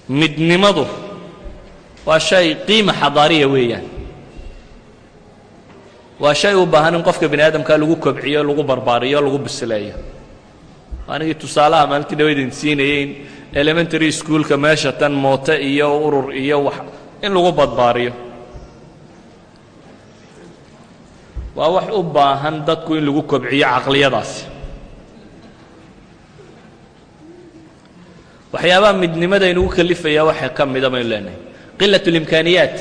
midnimadu waa shay qiima xadaariya weeyaan. Waa shay u baahan in qofka bini aadamkaa lagu kobciyo lagu barbaariyo lagu bisileeyo anigii tusaalaha maalintii dhawaydin siinayay in elementary schoolka meesha tan moote iyo urur iyo wax in lagu badbaariyo. Waa wax u baahan dadku in lagu kobciyo caqliyadaasi. Waxyaabaha midnimada inugu kalifayaa waxaa ka mida baynu leenahay. Qilat اlimkaaniyaat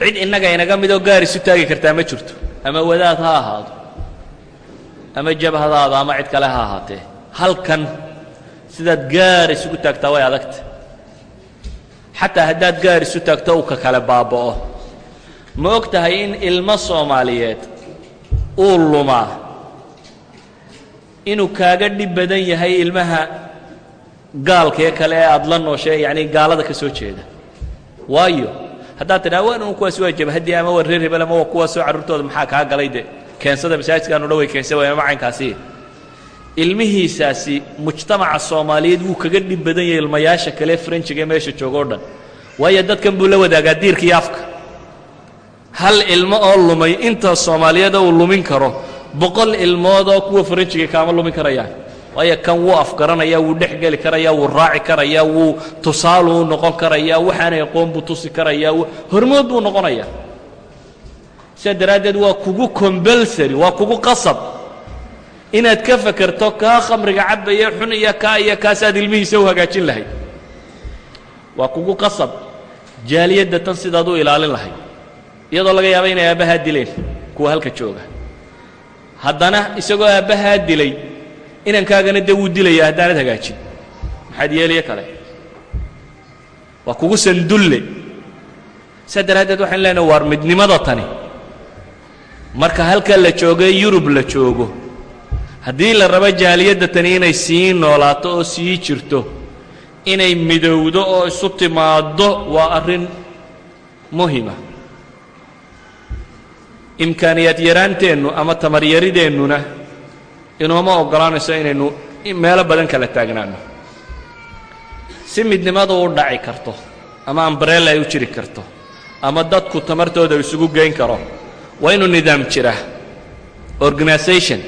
cid innaga inaga midoo gaar isu taagi kartaa ma jirto. Ama wadaad ha ahaado. Ama jabhadaada ama cid kale ha ahaatee. Halkan sidaad gaar isugu taagtaa way adagta xataa haddaad gaar isu taagto uu ka kale baaba'o. Ma og tahay in ilmo soomaaliyeed uu lumaa? Inuu kaaga dhib badan yahay ilmaha gaalkee kale ee aada la nooshe yacni gaalada ka soo jeeda. Waayo haddaad tidhaha waan un kuwaas waa jabhaddii ama waa reer hebel ama waa kuwaasoo carruurtooda maxaa kaa galay de keensada masaajidkaanu way keensa waay ama caynkaasi ilmihiisaasi mujtamaca soomaaliyeed wuu kaga dhib badan yahay ilmayaasha kale frenjiga meesha jooga o dhan. Waayo dadkan buu la wadaagaa diirka iyo afka. Hal ilmo oo lumay inta soomaaliyeeda uu lumin karo boqol ilmood oo kuwa frenjiga kaama lumin karayaan. Waayo kan wuu afgaranaya wuu dhex geli karaya wuu raaci karaya wuu tusaaluu noqon karaya waxaanay aqoon buu tusi karaya hormood buu noqonaya sidaa daraaddeed waa kugu combelsary waa kugu qasab inaad ka fakerto kaa khamriga cabaya xun iyo kaa iyo kaasaad ilmihiisa u hagaajin lahayd. Waa kugu qasab. Jaaliyadda tan sidaad u ilaalin lahayd. Iyadoo laga yaaba inay aabbahaa dileen kuwa halka jooga. Haddana isagoo aabbahaa dilay inankaagana dee wuu dilaya haddaanad hagaajin. Maxaad yeeliyo kale. Waa kugu sandulle. Saa daraaddeed waxaan leenahay waar midnimada tani. Marka halka la joogo yurub la joogo haddii la rabo jaaliyadda tani inay sii noolaato oo sii jirto inay midowdo oo isu timaaddo waa arrin muhima. Imkaaniyaad yaraanteennu ama tamaryarideennuna inooma oggolaanayso inaynu meelo badan kala taagnaanno si midnimadu u dhaci karto ama ambrella ay u jiri karto ama dadku tamartooda isugu geyn karo waa inuu nidaam jira. Organisation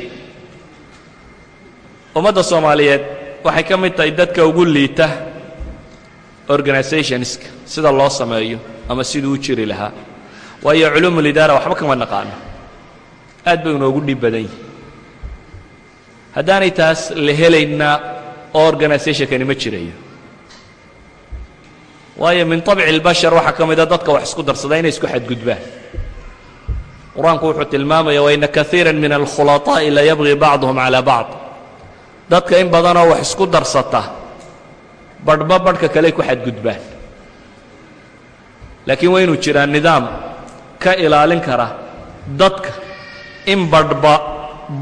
ummadda soomaaliyeed waxay ka mid tahay dadka ugu liita organisationska sida loo sameeyo ama siduu u jiri lahaa waayo culuumulidaara waxba kama naqaano aad bay inoogu dhib badan yihi haddaanay taas la helayna oo organisationkani ma jirayo waayo min طabci اlbashar waxaa ka mida dadka wax isku darsada inay isku xadgudbaan qur-aanku wuxuu tilmaamaya waina kaiira min alkhulaطaaءi la yabغi bacduhum calى bacض dadka in badanoo wax isku darsata badhba badhka kale ku xadgudbaan laakiin waa inuu jiraa nidaam ka ilaalin kara dadka in badhba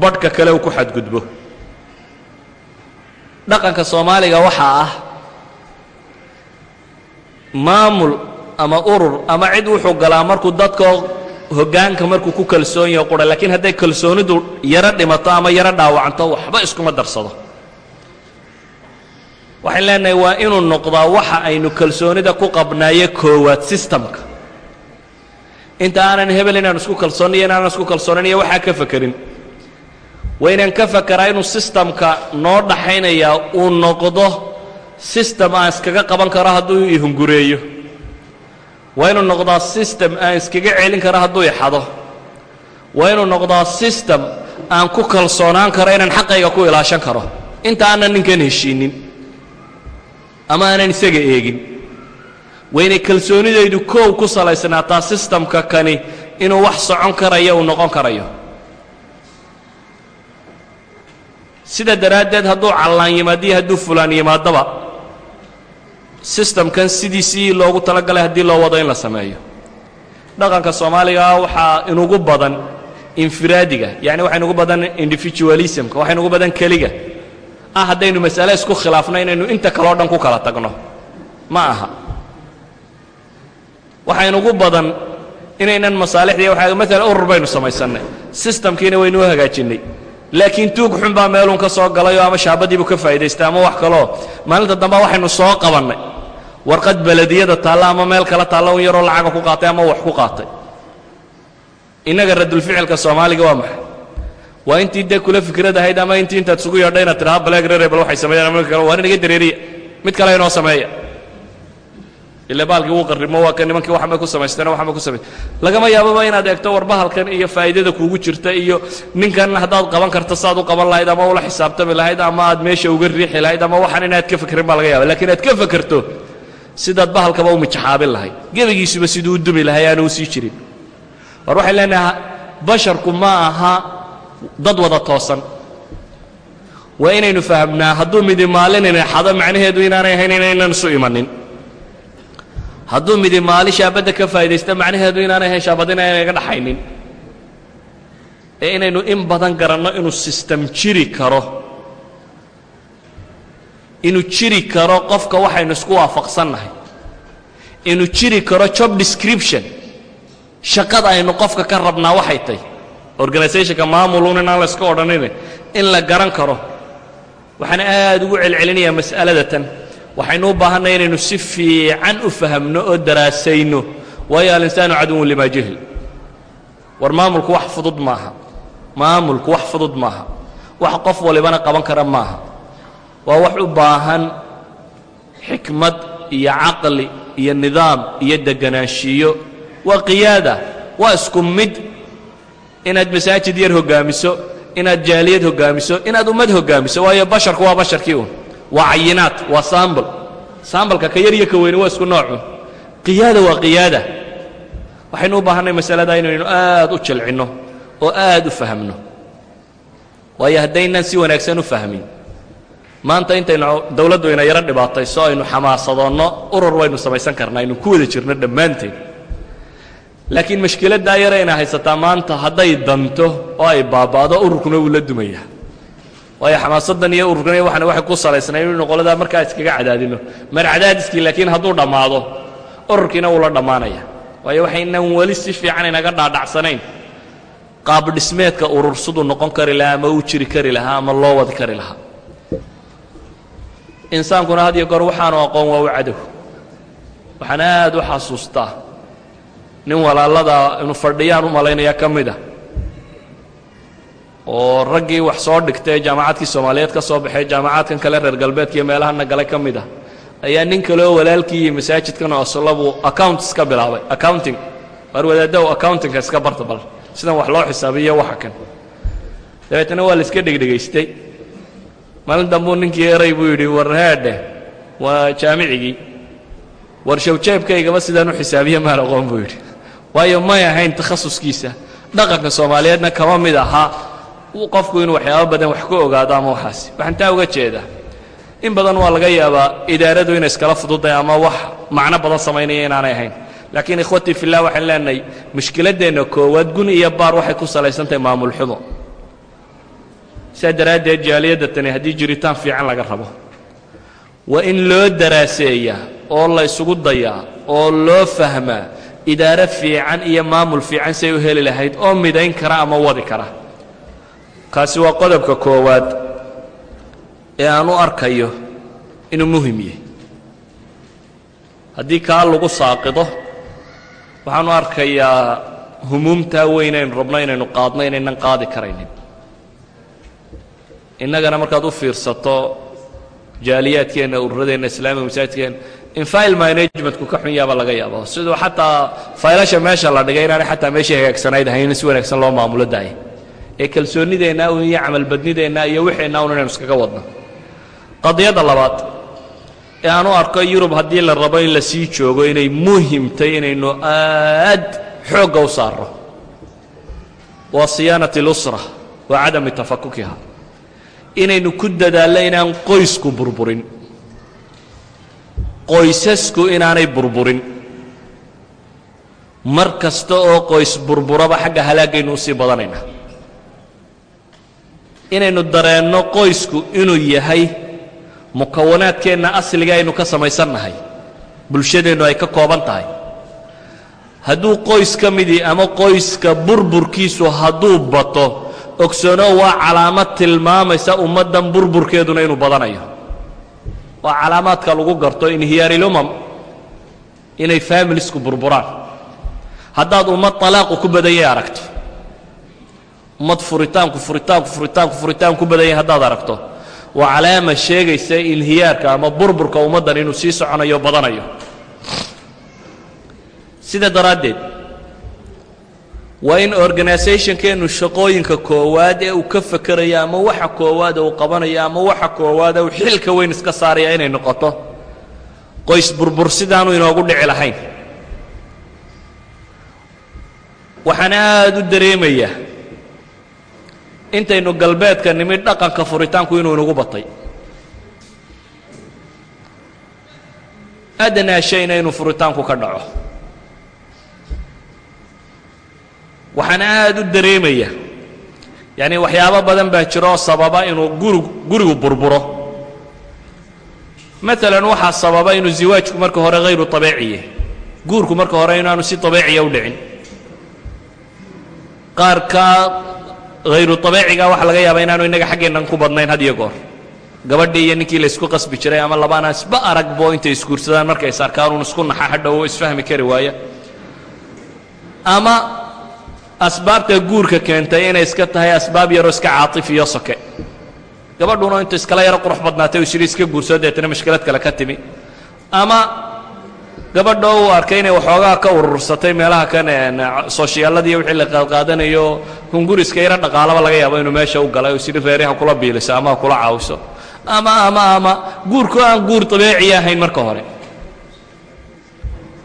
badhka kale uu ku xadgudbo. Dhaqanka soomaaliga waxaa ah maamul ama urur ama cid wuxuu galaa markuu dadka hoggaanka markuu ku kalsoon yaho qura laakiin hadday kalsoonidu yaro dhimato ama yaro dhaawacanto waxba iskuma darsado. Waxaan leenahay waa inuu noqdaa waxa aynu kalsoonida ku qabnaaye koowaad sistamka inta aanan hebel inaan isku kalsoonniyo inaanan isku kalsoonayn waxaa ka fakerin waa inaan ka fakeraa inuu sistamka noo dhaxaynayaa uu noqdo sistem aan iskaga qaban karo hadduu ihungureeyo waa inuu noqdaa sistem aan iskaga celin karo hadduu ixado. Waa inuu noqdaa sistem aan ku kalsoonaan karo inaan xaqayga ku ilaashan karo. Inta aanan ninkan heshiinin ama aanan isaga eegin. Waa kalsoonidaydu koow ku salaysnaataa sistamka kani inuu wax socon karayo uu noqon karayo. Sida daraaddeed hadduu callaan yimaado iyo hadduu fulaan yimaadaba sistamkan sidiisii loogu talagalay haddii loo wado in la sameeyo. Dhaqanka soomaaligaa waxaa inugu badan infiraadiga yacni waxaa inugu badan individualismka waxaa inugu badan keliga. Ah haddaynu masale isku khilaafno inaynu inta kaleo dhan ku kala tagno. Ma aha. Waxaa inugu badan inaynan masaalixdii waa maalan urur baynu samaysannay. Sistamkiina waynu u hagaajinnay laakiin tuug xun baa meeluun ka soo galayoo ama shaabadiibuu ka faa'idaystay ama wax kaloo. Maalinta damba waxaynu soo qabannay warqad belediyada taalla ama meel kala taalla un yaroo lacaga ku qaatay ama wax ku qaatay. Innaga radulficilka soomaaliga waa maxay? Waa intii dee kula fikrad ahayd ama intii intaad isugu yeedha inaad tidhaha rebel waxay sameeyaan ama waa inaga dareeriya. Mid kale inoo sameeya. Ila baalkii wuu qarrimo waa ka nimankii waxbay ku samaysteen waxbay ku samaysteen lagama yaababa inaad eegto warbahalkan iyo faa'iidada kuugu jirta iyo ninkan haddaad qaban karto saad u qaban lahayd ama ula xisaabtami lahayd ama aad meesha uga riixi lahayd ama waxaan inaad ka fikrin baa laga yaaba lakiin aad ka fakerto sidaad bahalkaba u mijaxaabin lahayd gebagiisuba siduu u dumi lahay aanu u sii jirin. War waxay leenahay basharku ma aha dad wada toosan. Waa inaynu fahamnaa hadduu midi maalinayna xado macnaheedu inaanay ahayn inaynan isu imanin. Hadduu midi maali shaabadda ka faa'idaysta macnaheedu inaanay ahayn shaabadda inaanay ga dhaxaynin. Ee inaynu in badan garanno inuu sistem jiri karo inuu jiri karo qofka waxaynu isku waafaqsannahay. Inuu jiri karo job description. Shaqada aynu qofka ka rabnaa waxay tahy organisationka maamuluun inaan la iska odhanine in la garan karo. Waxaan aad ugu celcelinayaa mas'alada tan waxaynu u baahanay inaynu si fiican u fahamno oo daraasayno. Waayo alinsaanu caduwun limaa jahil war maamulku wax fudud maaha. Maamulku wax fudud maaha. Wax qof walibana qaban kara maaha waa wax u baahan xikmad iyo caqli iyo nidaam iyo deganaanshiyo waa qiyaada waa isku mid. Inaad masaajid yar hoggaamiso inaad jaaliyad hoggaamiso inaad ummad hoggaamiso waayo basharku waa basharkii un waa cayinaad waa sambl sambalka ka yar iyo ka weyne waa isku noocun qiyaada waa qiyaada. Waxaynu u baahannay masalada inaynu aad u jilcinno oo aad u fahmno. Waayo haddaynan si wanaagsan u fahmin maanta intaynu dawladdu ina yaro dhibaatayso aynu xamaasadoonno urur waynu samaysan karnaa aynu ku wada jirno dhammaanteen laakiin mashkiladdaa yare ina haysataa maanta hadday danto oo ay baaba'do ururkuna wuu la dumayaa waayo xamaasaddan iyo ururkan iyo waxan waxay ku salaysnayn inaynu qoladaa markaa iskaga cadaadino. Mar cadaadiskii laakiin hadduu dhammaado ururkiina wuu la dhammaanaya. Waayo waxaynan weli si fiican inaga dhaadhacsanayn. Qaab dhismeedka urur siduu noqon kari lahaa ama u jiri kari lahaa ama loo wadi kari lahaa insaankuna had iyo goor waxaanu aqoon waa u cadow. Waxaan aad u xasuustaa nin walaalada inu fadhiyaan u malaynaya ka mid a oo raggii wax soo dhigtay jaamacadkii soomaaliyeed ka soo baxay jaamacaadkan kale reer galbeedka iyo meelahana galay ka mid ah ayaa nin kale oo walaalkii iyo masaajidkan oslo buu accounts ka bilaabay accounting waar wadaaddaw accountingka iska barta bal sidan wax loo xisaabiyo waxa kan. Dabeetana waa la iska dhegdhegaystay maalin dambuu ninkii eray buu yidhi war heedhe waa jaamicigii. War shawjeebkaygaba sidaan u xisaabiye maan aqoon buu yidhi. Waayo may ahayn takhasuskiisa. Dhaqanka soomaaliyeedna kama mid ahaa qofku inuu waxyaabo badan wax ka ogaado ama waxaasi waxaan taa uga jeedaa in badan waa laga yaabaa idaaradu inay iskala fududahay ama wax macno badan samaynaya inaanay ahayn. Laakiin ikhwatii fillah waxaan leenahay mushkiladdeenna koowaad gun iyo baar waxay ku salaysan tahay maamul xumo sidaa daraaddeed jaaliyadda tani haddii jiritaan fiican laga rabo waa in loo daraaseeyaa oo la ysugu dayaa oo loo fahmaa idaaro fiican iyo maamul fiican say u heli lahayd oo midayn kara ama wadi kara. Kaasi waa qodobka koowaad ee aan u arkayo inuu muhiim yahay. Haddii kaa lagu saaqido waxaan u arkayaa humuumtaa weyn aynu rabno inaynu qaadno inaynan qaadi karaynin innagana markaad u fiirsato jaaliyaadkeenna ururadeenna islaamiga masaajidkeenna in file managementku ka xun yaaba laga yaaba siduu xataa faylasha meesha la dhigay inaanay xataa meeshii hagaagsanayd ahayn in si wanaagsan loo maamulo daaya ee kalsoonnideenna un iyo camalbadnideenna iyo wixeenna un inaynu iskaga wadno. Qadiyadda labaad ee aan u arko yurub haddii la rabo in la sii joogo inay muhimtay inaynu aad xoogga u saarno. Waa siyaanat اlusra wa cadami tafakukiha inaynu ku dadaallo inaan qoysku burburin. Qoysasku inaanay burburin. Mar kasta oo qoys burburaba xagga halaagaynu u sii badanayna inaynu dareenno qoysku inuu yahay mukawanaadkeenna asliga aynu ka samaysannahay. Bulshadeennu ay ka kooban tahay. Hadduu qoys ka midii ama qoyska burburkiisu hadduu bato ogsoono waa calaamad tilmaamaysa ummaddan burburkeeduna inuu badanayo. Waa calaamaadka lagu garto inhiyaarilumam inay faamilisku burburaan. Haddaad ummad talaaqu ku badanyay aragto ummad furitaanku furitaanku furitaanku furitaan ku badanyay haddaad aragto waa calaama sheegaysa inhiyaarka ama burburka ummaddan inuu sii soconayo badanayo. Sida daraaddeed waa in organisationkeennu shaqooyinka koowaad ee uu ka fekerayo ama waxa koowaad uu qabanayo ama waxa koowaad uu xilka weyn iska saaraya inay noqoto. Qoys burbur sidaanu inoogu dhici lahayn. Waxaan aad u dareemayaa intaynu galbeedka nimid dhaqanka furitaanku inuu inagu batay. Shayna inuu furitaanku ka dhaco waxaan aad u dareemaya. Yacni waxyaabo badan baa jira oo sababa inuu guri gurigu burburo. Maalan waxaa sababa inuu ziwaajku marka hore hayru abeeciye guurku marka hore inaanu si abeeciya u dhicin. Qaarka hayru abeeciga waxa laga yaaba inaanu innaga xaggeennan ku badnayn had iyo goor. Gabadhii iyo ninkii laysku qasbi jiray ama labaana isba aragbo intay isguursadaan markay is arkaan uun isku naxa hadhow isfahmi kari waaya ama asbaabta guurka keentay inay iska tahay asbaab yaroo iska caatifiyo soke. Gabadhuna intu iskala yaro qurux badnaatay u shiri iska guursado deetana mashkilad kale ka timi. Ama gabadho uu arkay inay waxoogaa ka urursatay meelaha kan soshiyaaladiiyo wixii la qaadqaadanayo hunguriska yaro dhaqaalaba laga yaabo inuu meesha u galay oo shiri reeriha kula biiliso ama kula caawiso. Ama ama ama guurku aan guur dabeeciya ahayn marka hore.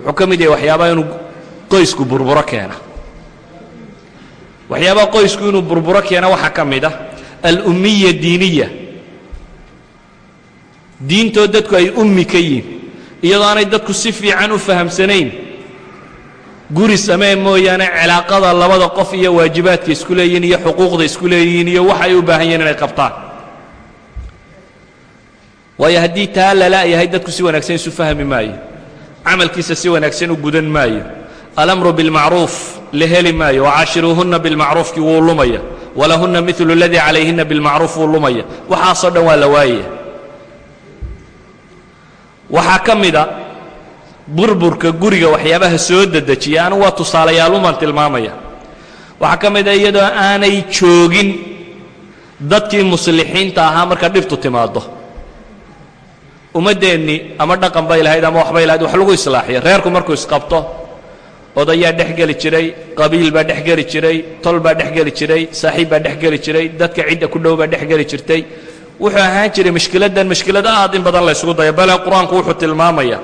Wuxuu ka mid yahay waxyaabaha inuu qoysku burburo keena waxyaabaha qoysku inuu burburo keena waxaa ka mid ah alummiya diiniya. Diintoo dadku ay ummi ka yihiin iyadoo aanay dadku si fiican u fahamsanayn. Guri samee mooyaane cilaaqada labada qof iyo waajibaadka isku leeyihiin iyo xuquuqda isku leeyihiin iyo waxa ay u baahan yihiin inay qabtaan. Waayo haddii taa lala-yahay dadku si wanaagsan isu fahmi maayo camalkiisa si wanaagsan u gudan maayo alamru bilmacruuf la heli maayo wacaashiruuhunna bilmacruufkii wuu lumaya. Walahunna milu اladii calayhina bilmacruuf wuu lumaya. Waxaasoo dhan waa la waayaya waxaa ka mida burburka guriga waxyaabaha soo dedejiya anigu waa tusaalayaalumaan tilmaamaya. Waxaa ka mid a iyadoo aanay joogin dadkii muslixiinta ahaa marka dhibtu timaado ummaddeennii ama dhaqan bay lahayd ama waxbay lahayd wax lagu islaaxiyo. Reerku markuu isqabto odayaa dhex geli jiray qabiil baa dhex geli jiray tol baa dhex geli jiray saaxiib baa dhex geli jiray dadka cidda ku dhow baa dhex geli jirtay. Wuxuu ahaan jiray mushkiladdan mushkilad aad in badan la ysgu dayo bale qur'aanku wuxuu tilmaamaya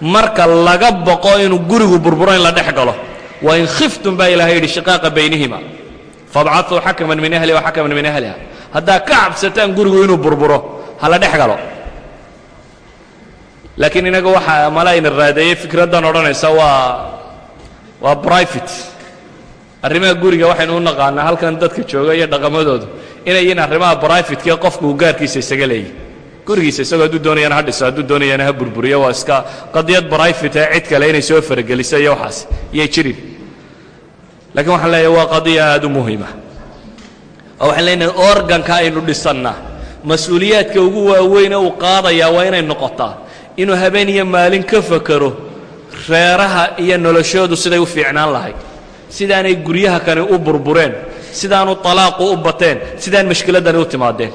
marka laga boqo inuu gurigu burburo in la dhex galo wain khiftum baa ilahay yidhi shiqaaqa baynihima. Fabcaduu xakaman min ahliha wa xakaman min ahliha. Haddaa ka cabsataan gurigu inuu burburo ha la dhex galo. Laakiin inaga waxaa malayna raadeeyey fikraddan odhanaysa waa waa brivate arrimaha guriga waxaynu u naqaanaa halkan dadka jooga iyo dhaqamadoodu inay yihiin arrimaha brivatekee qofku uu gaarkiisa isaga leeyahy gurigiisa isagoo hadduu doonayana ha dhiso hadduu doonayana ha burburiyo waa iska qadiyad brivate ee cid kale inay soo farageliso iyo waxaas iyay jirin lakiin waxaan leeyahay waa qadiya aad u muhima oo waxaan leenahay organka aynu dhisannaa. Mas'uuliyaadka ugu waaweyne uu qaadayaa waa inay noqotaa. Inuu habeen iyo maalin ka fakero reeraha iyo noloshoodu siday u fiicnaan lahayd. Sidaanay guryaha kani u burbureen sidaanu talaaqu u bateen sidaan mashkiladdani u timaadeen.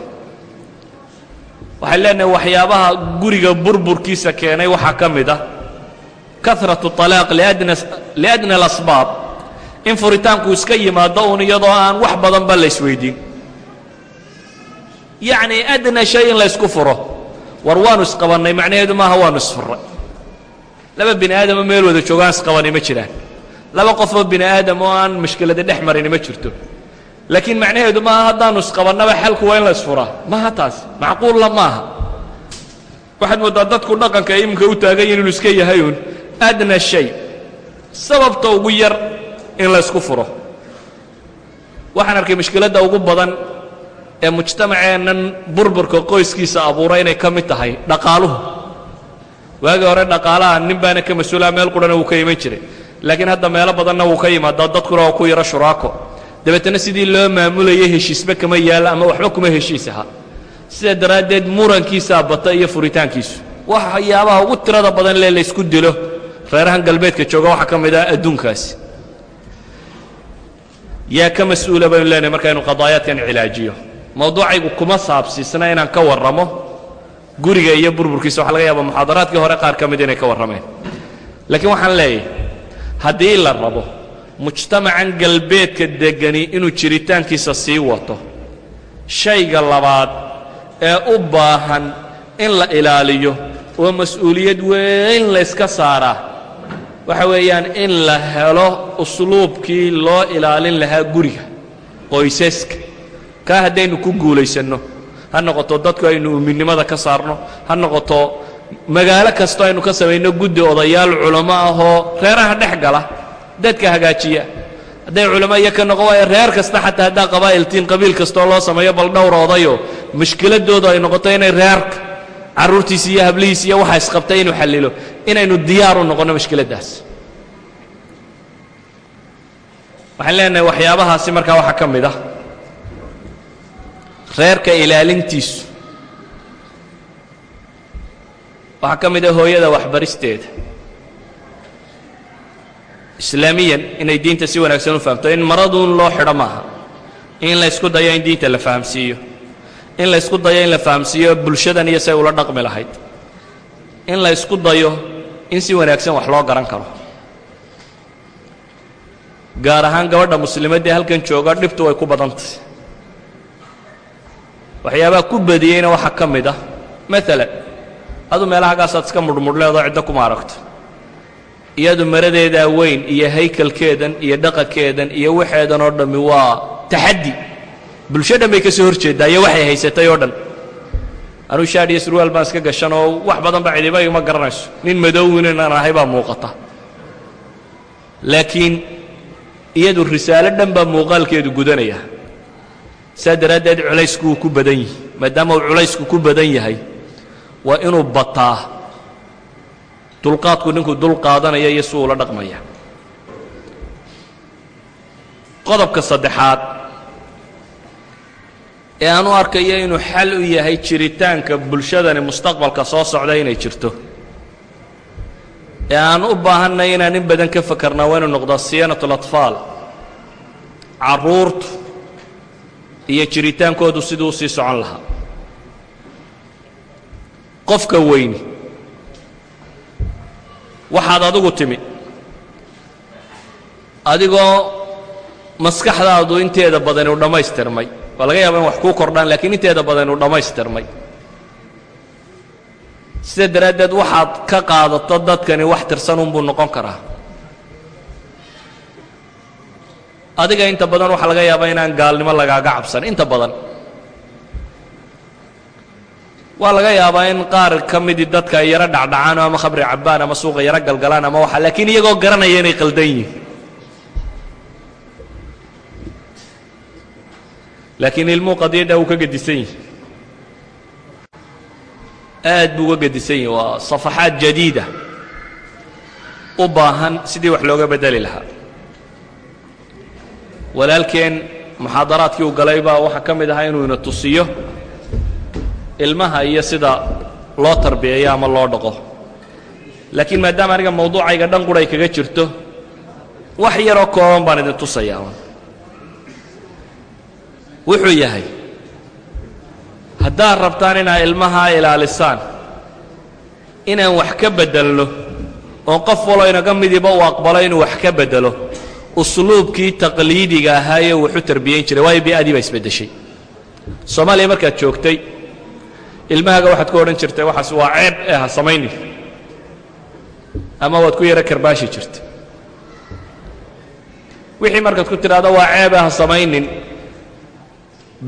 Waxay leenahay waxyaabaha guriga burburkiisa keenay waxaa ka mid ah karatu talaaq liadna alasbaab in furitaanku iska yimaado uun iyadoo aan wax badanba la ysweydiin yacni adna shay in la ysku furo. War waanu isqabannay macnaheedu maaha waanu isfurray laba bini aadamo meel wada joogaan isqabani ma jiraan. Laba qofoo bini aadam oo aan mushkilada dhex marini ma jirto. Laakiin macnaheedu maaha haddaanu isqabannaba xalku waa in la isfuraa maaha taas. Macquulla maaha. Waxaad mooddaa dadku dhaqanka iminka u taagan yihiin inuu iska yahay uun. Adna shay. Sababta ugu yar in la ysku furo. Waxaan arkay mushkiladda ugu badan ee mujtamaceennan burburka qoyskiisa abuuray inay ka mid tahay dhaqaaluhu waagii hore dhaqaalaha nin baana ka mas'uulaha meel qurhana wuu ka iman jiray. Laakiin hadda meelo badanna wuu ka yimaadaa dadkuna waa ku yaro shuraako. Dabeetana sidii loo maamulayay heshiisba kama yaalla ama waxba kuma heshiis sidaa daraaddeed murankiisaa bata iyo furitaankiisu. Waxyaabaha ugu tirada badan lee laysku dilo. Reerahan galbeedka jooga waxaa ka mid ah adduunkaasi. Yaa ka mas'uula baynu leenahay markaynu qadaayaadkan cilaajiyo. Mawduucaygu kuma saabsiisna inaan ka warramo guriga iyo burburkiisa waxa laga yaaba muxaadaraadkii hore qaar ka mid inay ka warrameen. Laakiin waxaan leeyahay haddii la rabo mujtamacan galbeedka degani inuu jiritaankiisa sii wato shayga labaad ee u baahan in la ilaaliyo oo mas'uuliyad weyn layska saaraa. Waxa weeyaan in la helo usluubkii loo ilaalin lahaa guriga qoysaska. Kaa haddaynu ku guulaysanno ha noqoto dadku aynu uminnimada ka saarno. Ha noqoto magaalo kasto aynu ka samayno guddi odayaal culamo ahoo reeraha dhex gala. Dadka hagaajiya. Hadday culamo iyo ka noqon waayo reer kasta xataa haddaa qabaa'iltiin qabiil kastoo loo sameeyo bal dhowr odayo. Mushkiladoodu ay noqoto inay reerka carruurtiisa iyo hablihiisa iyo waxa isqabtay inuu xallilo. Inaynu diyaar u noqonno mushkiladdaas. Waxaan leenahay waxyaabahaasi markaa waxaa ka mid ah reerka ilaalintiisu. Waxaa ka mid ah hooyada waxbaristeeda. Islaamiyan inay diinta si wanaagsan u fahamto in maraduun loo xidho maaha. In la ysku dayo in diinta la fahamsiiyo. In la ysku dayo in la fahamsiiyo bulshadan iyo say ula dhaqmi lahayd. In la ysku dayo in si wanaagsan wax loo garan karo. Gaar ahaan gabadha muslimaddee halkan jooga dhibtu way ku badantahy waxyaabaha ku badiyeyna waxaa ka mid ah. Maalan adu meelahagaasaad iska mudhmudhleedoo ciddo kuma aragto iyadu maradeedaa weyn iyo haykalkeedan iyo dhaqankeedan iyo waxeedan oo dhammi waa taxaddi. Bulsho dhan bay ka soo hor jeeddaa iyo waxay haysatay oo dhan. Anuu shaadh iyo surwaal baan iska gashan oo wax badan ba cidiba igama garanayso. Nin madowin inaan ahay baa muuqata. Laakiin iyadu risaalo dhan baa muuqaalkeedu gudanaya saa daraaddeed culaysku wuu ku badan yihi maadaama uu culaysku ku badan yahay waa inuu bataa. Dulqaadku ninkuu dul qaadanaya iyo si uula dhaqmaya. Qodobka saddexaad ee aan u arkayo inuu xal u yahay jiritaanka bulshadani mustaqbalka soo socda inay jirto. Ee aan u baahannay inaan in badan ka fakarnaa waa inu noqdaa siyaanat اlatfaal carruurtu iyo jiritaankoodu siduu u sii socon lahaa. Qofka weyni waxaad adigu timi adigoo maskaxdaadu inteeda badan u dhammaystirmay. Waa laga yaaba in wax kuu kordhaan lakiin inteeda badan u dhammaystirmay. Sida daraaddeed waxaad ka qaadato dadkani wax tirsan unbuu noqon karaa adiga inta badan waxaa laga yaabaa inaan gaalnimo lagaaga cabsan. Inta badan. Waa laga yaabaa in qaar ka midii dadka ay yaro dhacdhacaan ama khamri cabbaan ama suuqa yaro galgalaan ama waxa laakiin iyagoo garanaya inay qaldan yihiin laakiin ilmuhu qadiyadda uu ka gedisan yihi aad buu uga gedisan yihi waa safaxaad jadiida. U baahan sidii wax looga beddeli lahaa walaalkeen muxaadaraadkii uu galay baa waxaa ka mid ahaa inuu ina tusiyo ilmaha iyo sida loo tarbiyeeyo ama loo dhaqo. Laakiin maadaama aniga mawduucayga dhan quray kaga jirto wax yaroo kooban baan idin tusayaa. Wuxuu yahay haddaad rabtaan inaad ilmahaa ilaalisaan inaan wax ka beddelno oo qof waloo inaga midiba uu aqbalo inuu wax ka beddelo usluubkii taqliidiga ahaayee wuxu tarbiyayn jiray. Waayo bi'adii baa isbeddeshay. Soomaaliya markaad joogtay ilmahaaga waxaad ku odhan jirtay waxaas waa ceeb ee ha samaynin ama waad ku yaro karbaashi jirtay. Wixii markaad ku tidhaahdo waa ceeb ee ha samaynin.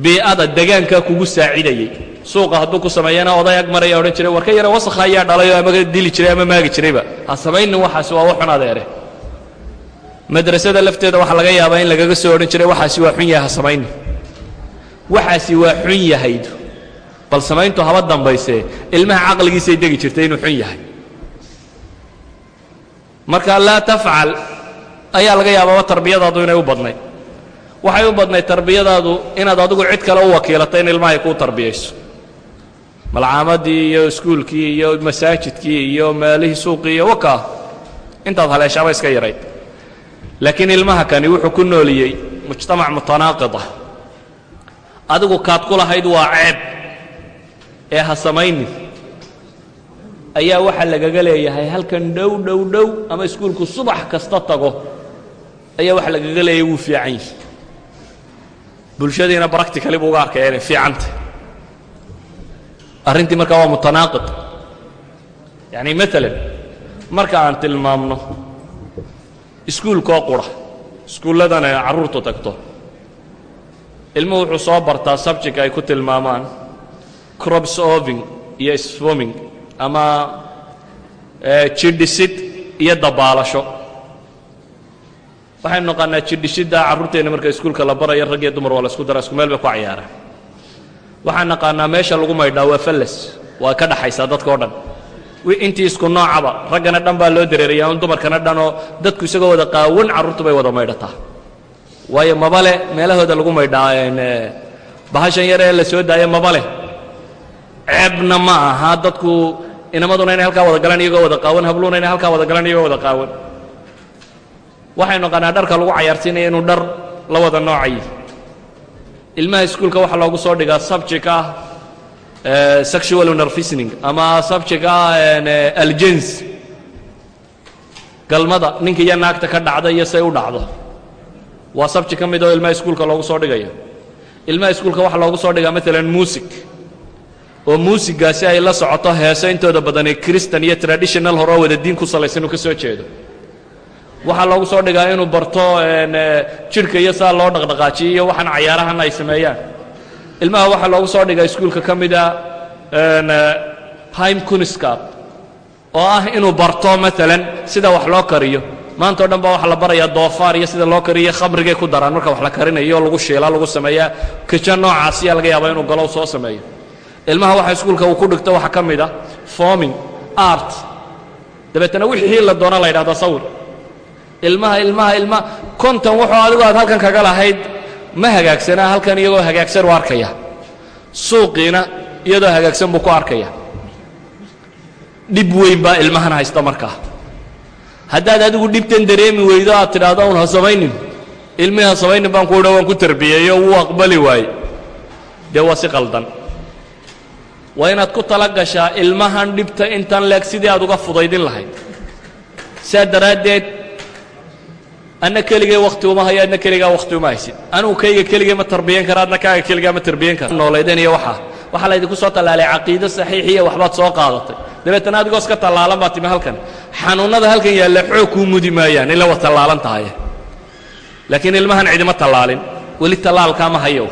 Bii'ada degaankaa kugu saacidayey suuqa hadduu ku sameeyana oday ag maraya odhan jiray war ka yara wasakha ayaa dhalayoo ama dili jiray ama maagi jirayba. Ha samaynin waxaasi waa waxun adeere madrasada lafteeda waxaa laga yaabaa in lagaga soo odhan jiray waxaasi waa xun yahay ha samaynin waxaasi waa xun yahayd bal samayntu haba dambaysee ilmaha caqligiisay degi jirtay inuu xun yahay. Marka laa tafcal ayaa laga yaabaaba tarbiyadaadu inay u badnayd. Waxay u badnayd tarbiyadaadu inaad adigu cid kale u wakiilato in ilmahay kuu tarbiyayso. Malcaamadii iyo iskuulkii iyo masaajidkii iyo meelihii suuqii iyo wakaa intaad haleeshaaba iska yarayd laakiin ilmaha kani wuxuu ku nooliyey mujtamac mutanaaqid ah adigu kaad ku lahayd waa ceeb ee ha samaynin. Ayaa waxaa lagaga leeyahay halkan dhow dhow dhow ama iskuulku subax kasta tago ayaa waxa lagaga leeyahay wuu fiican yihi bulshadiina bracticali buu uga arkaya inay fiicantah arrintii markaa waa mutanaaqid. Yacni maalan marka aan tilmaamno iskuulkoo qura iskuulladan ay carruurtu tagto. Ilmuhu wuxuu soo bartaa subject ay ku tilmaamaan crops oving iyo sfoming ama jidhisid iyo dabaalasho. Waxaynu naqaanaa jidhisidda carruurteenna marka iskuulka la barayo rag iyo dumar waa la isku dara isku meel bay ku cayaaraan waxaan naqaanaa meesha lagu maydhaa waa fallas waa ka dhaxaysaa dadka o dhan intii isku noocaba. Raggana dhan baa loo dareerayaa un dumarkana dhanoo dadku isagoo wada qaawan carruurtu bay wada maydhataa. Waayo mabale meelahooda lagu maydhaa bahashan yar la soo daayo mabale. Ceebna ma aha dadku inamaduna inay halkaa wada galaan iyagoo wada qaawan habluuna inay halkaa wada galaan iyagoo wada qaawan waxaynu naqaanaa dharka lagu cayaarsiinaya inuu dhar la wada noocayi ilmaha iskuulka waxaa loogu soo dhigaa subject ah sexual nervisning ama subject ah aljens galmada ninka iyo naagta ka dhacda iyo say u dhacdo. Waa subject ka mid oo ilmaha iskuulka loogu soo dhigayo. Ilmaha iskuulka waxaa loogu soo dhigaa maalan music. Oo muusigaasi ay la socoto heeso intooda badan ee christan iyo traditional horeo wada diin ku salaysan uu ka soo jeedo. Waxaa loogu soo dhigaa inuu barto jidhka iyo saa loo dhaqdhaqaajiyo iyo waxaan cayaarahan ay sameeyaan ilmaha waxaa loogu soo dhigaa iskuulka ka mida hime kuniscap oo ah inuu barto maalan sida wax loo kariyo. Maanta o dhan baa waxaa la barayaa doofaar iyo sida loo kariyo khamrigay ku daraan. Marka wax la karinayo lagu shiilaa lagu sameeyaa kijo noocaasiyaa laga yaabaa inuu galow soo sameeyo. Ilmaha waxa iskuulka uu ku dhigto waxaa ka mid a forming art. Dabeetana wixii la doono la yidhahda sawir. Ilmaha ilmaha ilmaha konton wuxuu adigu aad halkan kaga lahayd ma hagaagsanaa halkan iyagoo hagaagsan u arkaya. Suuqiina iyadoo hagaagsan buu ku arkaya. Dhib weyn baa ilmahan haysta markaa haddaad adigu dhibtan dareemi weydo aad tidhaahdo un ha samaynin. Ilmihii ha samaynin baan ku dha waan ku tarbiyeeyo wuu aqbali waaye dee waa si qaldan. Waa inaad ku tala gashaa ilmahan dhibta intan leeg sidii aad uga fudaydin lahayd. Saa daraaddeed anna keligay wakhti uma hayo adna keligaa wakhti uma haysid anugu kayga keligay ma tarbiyan kara adna kaaga keligaa ma tarbiyan kara noolaydeen iyo waxaa waxaa laydinku soo tallaalay caqiido saxiixiya waxbaad soo qaadatay. Dabeetana adigoo iska tallaalan baa timi halkan. Xanuunnada halkan yaalla xoog kuu mudi maayaan ila wa tallaalan tahay. Laakiin ilmahan cidima tallaalin. Weli tallaalkaa ma hayo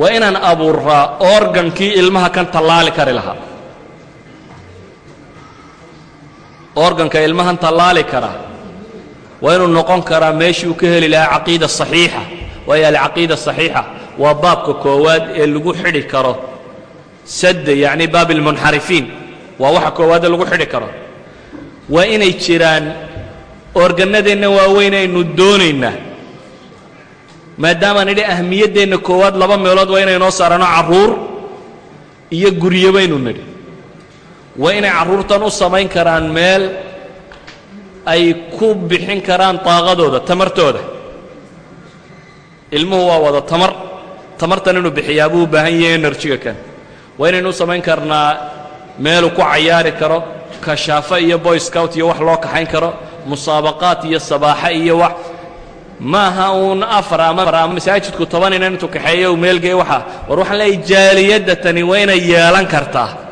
waa inaan abuuraa organkii ilmaha kan tallaali kari lahaa. Organka ilmahan tallaali kara waa inuu noqon karaa meeshii uu ka heli lahaa caqiida saxiixa. Waayo alcaqiida saxiixa waa baabka koowaad ee lagu xidhi karo sadda yacni baab ilmunxarifiin waa waxa koowaadee lagu xidhi karo. Waa inay jiraan organnadeenna waaweyn aynu doonaynaa maadaamaan nidhi ahmiyaddeenna koowaad laba meelood waa inaynoo saarano carruur iyo guryo baynu nidhi. Waa inay carruurtan u samayn karaan meel ay ku bixin karaan daaqadooda tamartooda. Ilmuhu waa wada tamar. Tamartan inuu bixiyaa buu u baahan yahay enerjiga kan waa inaynu u samayn karnaa meeluu ku cayaari karo kashaafo iyo boy scout iyo wax loo kaxayn karo musaabaqaat iyo sabaaxo iyo wax. Maaha uun afar ama ama masaajidku toban inan intuu kaxeeyo uu meelgey waxa. War waxaan leeyahy jaaliyadda tani waa inay yeelan kartaa